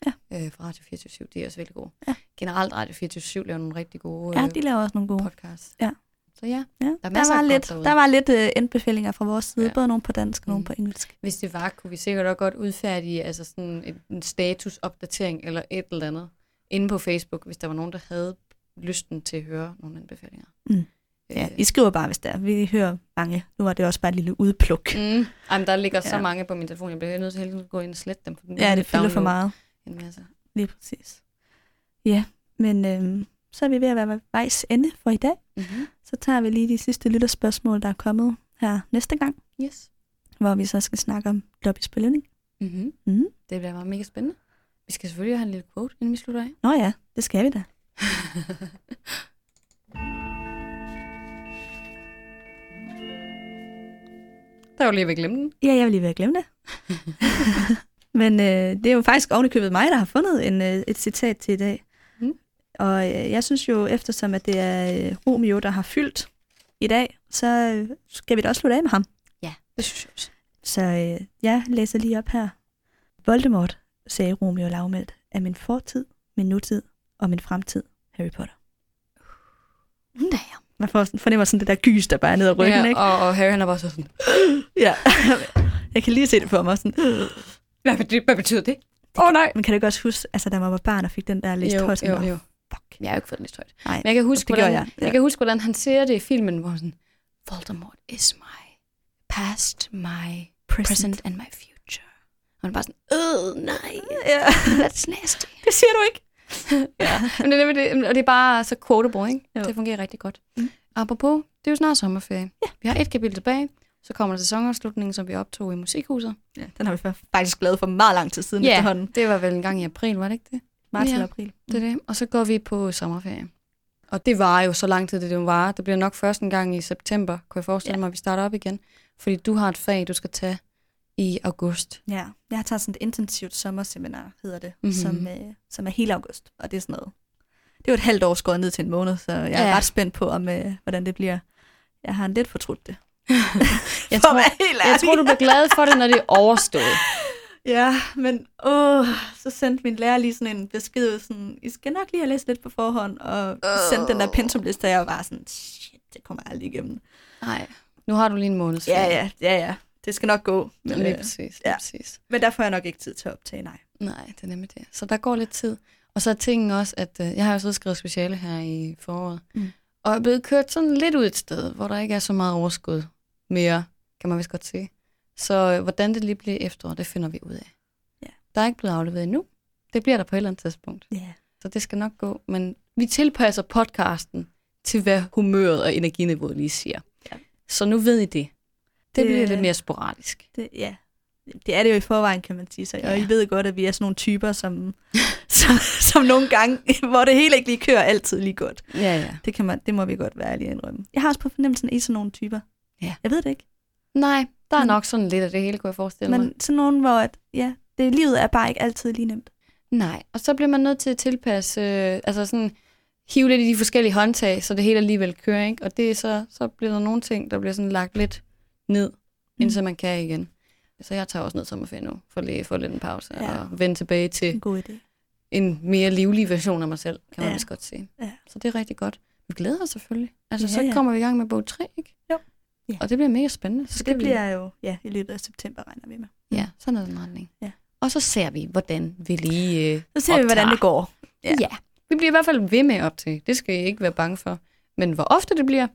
Ja. Øh, fra Radio 24 Det er også virkelig god. Ja. Generelt Radio 24 laver nogle rigtig gode Ja, øh, de laver også nogle gode. podcasts. Ja. Så ja, Ja, er der, af var lidt, derude. der var lidt uh, anbefalinger fra vores side, Ja. både nogle på dansk og nogle Mm. på engelsk. hvis det var, kunne vi sikkert også godt udfærdige altså sådan en, en statusopdatering eller et eller andet inde på Facebook, hvis der var nogen, der havde lysten til at høre nogle anbefalinger. Mm. Ja, I skriver bare, hvis der er. Vi hører mange. Nu var det også bare et lille udpluk. Mm. Jamen, der ligger ja. så mange på min telefon. Jeg bliver nødt til at gå ind og slette dem. For Ja, det fylder for meget. En masse. Lige præcis. Ja, men øh, så er vi ved at være ved vejs ende for i dag. Mm-hmm. Så tager vi lige de sidste lytterspørgsmål, der er kommet her næste gang, Yes. hvor vi så skal snakke om Dobbys belønning. Mm-hmm. Mhm. Det bliver mega spændende. Vi skal selvfølgelig have en lille quote, inden vi slutter af. Nå ja, det skal vi da. Der var lige ved at glemme den. Ja, jeg vil lige ved at glemme det. Men øh, det er jo faktisk ovenikøbet mig, der har fundet en, øh, et citat til i dag. Og øh, jeg synes jo, eftersom at det er øh, Romeo, der har fyldt i dag, så øh, skal vi da også slutte af med ham. Ja, det synes jeg også. Så øh, jeg læser lige op her. Voldemort, sagde Romeo lavmældt, er min fortid, min nutid og min fremtid, Harry Potter. Damn. Man får, sådan- fornemmer sådan det der gys, der bare er ned ad ryggen, ja, ikke? og, og Harry han er bare så sådan, Ja. jeg kan lige se det for mig. Sådan. hvad, betyder, hvad betyder det? Åh oh, nej. Men kan ikke også huske, altså da man var barn og fik den der læst Jo, højt? jo, "Nå, jo. Fuck. Jeg har jo ikke fået den læst højt. Nej, Men jeg kan huske, det hvordan, jeg. jeg. jeg kan huske, hvordan han ser det i filmen, hvor sådan, Voldemort is my past, my present, present and my future. Og han bare sådan, øh, nej, Ja. that's nasty. det siger du ikke. ja. Men det, er det, og det er bare så quotable, ikke? Jo. Det fungerer rigtig godt. Mm. Apropos, det er jo snart sommerferie. Ja. Vi har et kapitel tilbage. Så kommer der sæsonafslutningen, som vi optog i Musikhuset. Ja, den har vi faktisk lavet for meget lang tid siden Ja, efterhånden. det var vel en gang i april, var det ikke det? Marts Ja. eller april. Det er det. Og så går vi på sommerferie. Og det var jo så lang tid, det det var. Det bliver nok først en gang i september, kunne jeg forestille Ja. mig, at vi starter op igen. Fordi du har et fag, du skal tage i august. Ja, jeg har taget sådan et intensivt sommerseminar, hedder det, Mhm. mm-hmm. som, øh, som er hele august. Og det er sådan noget. Det er jo et halvt år skåret ned til en måned, så jeg er Ja. ret spændt på, om, øh, hvordan det bliver. Jeg har lidt fortrudt det. Jeg tror, jeg tror, du bliver glad for det, når det er overstået. Ja, men åh, så sendte min lærer lige sådan en besked, sådan, I skal nok lige have læst lidt på forhånd, og uh. sendte den der pensumliste, og jeg var sådan, shit, det kommer jeg aldrig igennem. Nej, nu har du lige en måned. Ja, ja, ja, ja, det skal nok gå. Men, Lige øh, præcis, lige ja. præcis. men der får jeg nok ikke tid til at optage, nej. Nej, det er nemlig det. Så der går lidt tid. Og så er tingen også, at øh, jeg har jo så skrevet speciale her i foråret. Mm. Og er blevet kørt sådan lidt ud et sted, hvor der ikke er så meget overskud mere, kan man vist godt sige. Så øh, hvordan det lige bliver efterår, det finder vi ud af. Ja. Der er ikke blevet afleveret endnu. Det bliver der på et eller andet tidspunkt. Ja. Så det skal nok gå. Men vi tilpasser podcasten til, hvad humøret og energiniveauet lige siger. Ja. Så nu ved I det. Det, Det- bliver lidt mere sporadisk. Det, ja. Det er det jo i forvejen, kan man sige. Så, Ja. Og I ved godt, at vi er sådan nogle typer, som, som, som nogle gange, hvor det hele ikke lige kører altid lige godt. Ja, ja. Det, kan man, det må vi godt være ærlige indrømme. Jeg har også på fornemmelsen, at I er sådan nogle typer. Ja. Jeg ved det ikke. Nej, der er Men- nok sådan lidt af det hele, kunne jeg forestille mig. Men sådan nogen, hvor at, ja, det, livet er bare ikke altid lige nemt. Nej, og så bliver man nødt til at tilpasse, øh, altså sådan hive lidt i de forskellige håndtag, så det hele alligevel kører, ikke? Og det er så, så bliver der nogle ting, der bliver sådan lagt lidt ned, mm. Mm. indtil man kan igen. Så jeg tager også ned sommerferie nu, for lige at få lidt en pause, Ja. og vende tilbage til En god idé. en mere livlig version af mig selv, kan man Ja. vist godt sige. Ja. Så det er rigtig godt. Vi glæder os selvfølgelig. Altså, Ja, så ja. kommer vi i gang med bog 3, ikke? Jo. Ja. Og det bliver mega spændende. Så Så skal det vi... bliver jo ja, i løbet af september, regner vi med. Ja, sådan er den retning. Ja. Og så ser vi, hvordan vi lige øh, Så ser vi, hvordan optager. det går. Ja. Ja. ja. Vi bliver i hvert fald ved med op til. Det skal I ikke være bange for. Men hvor ofte det bliver,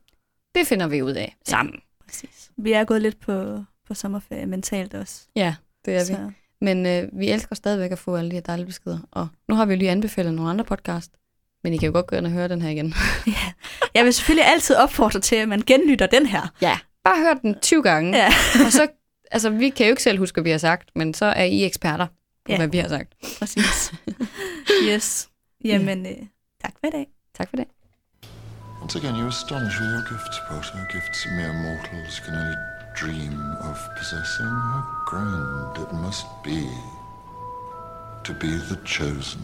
det finder vi ud af sammen. Præcis. Vi er gået lidt på, på sommerferie mentalt også. Ja, det er vi. Så, Men øh, vi elsker stadigvæk at få alle de her dejlige beskeder. Og nu har vi lige anbefalet nogle andre podcast. Men I kan jo godt gå ind og høre den her igen. ja. Jeg vil selvfølgelig altid opfordre til, at man genlytter den her. ja. Bare hør den 20 gange. Ja. og så, altså vi kan jo ikke selv huske, hvad vi har sagt, men så er I eksperter på, Ja. ja. hvad vi har sagt. Præcis. yes. Jamen, øh, tak for i dag. Tak for det. Once again, you astonish with your gifts, Potter. Gifts mere mortals can only dream of possessing. How grand it must be to be the chosen.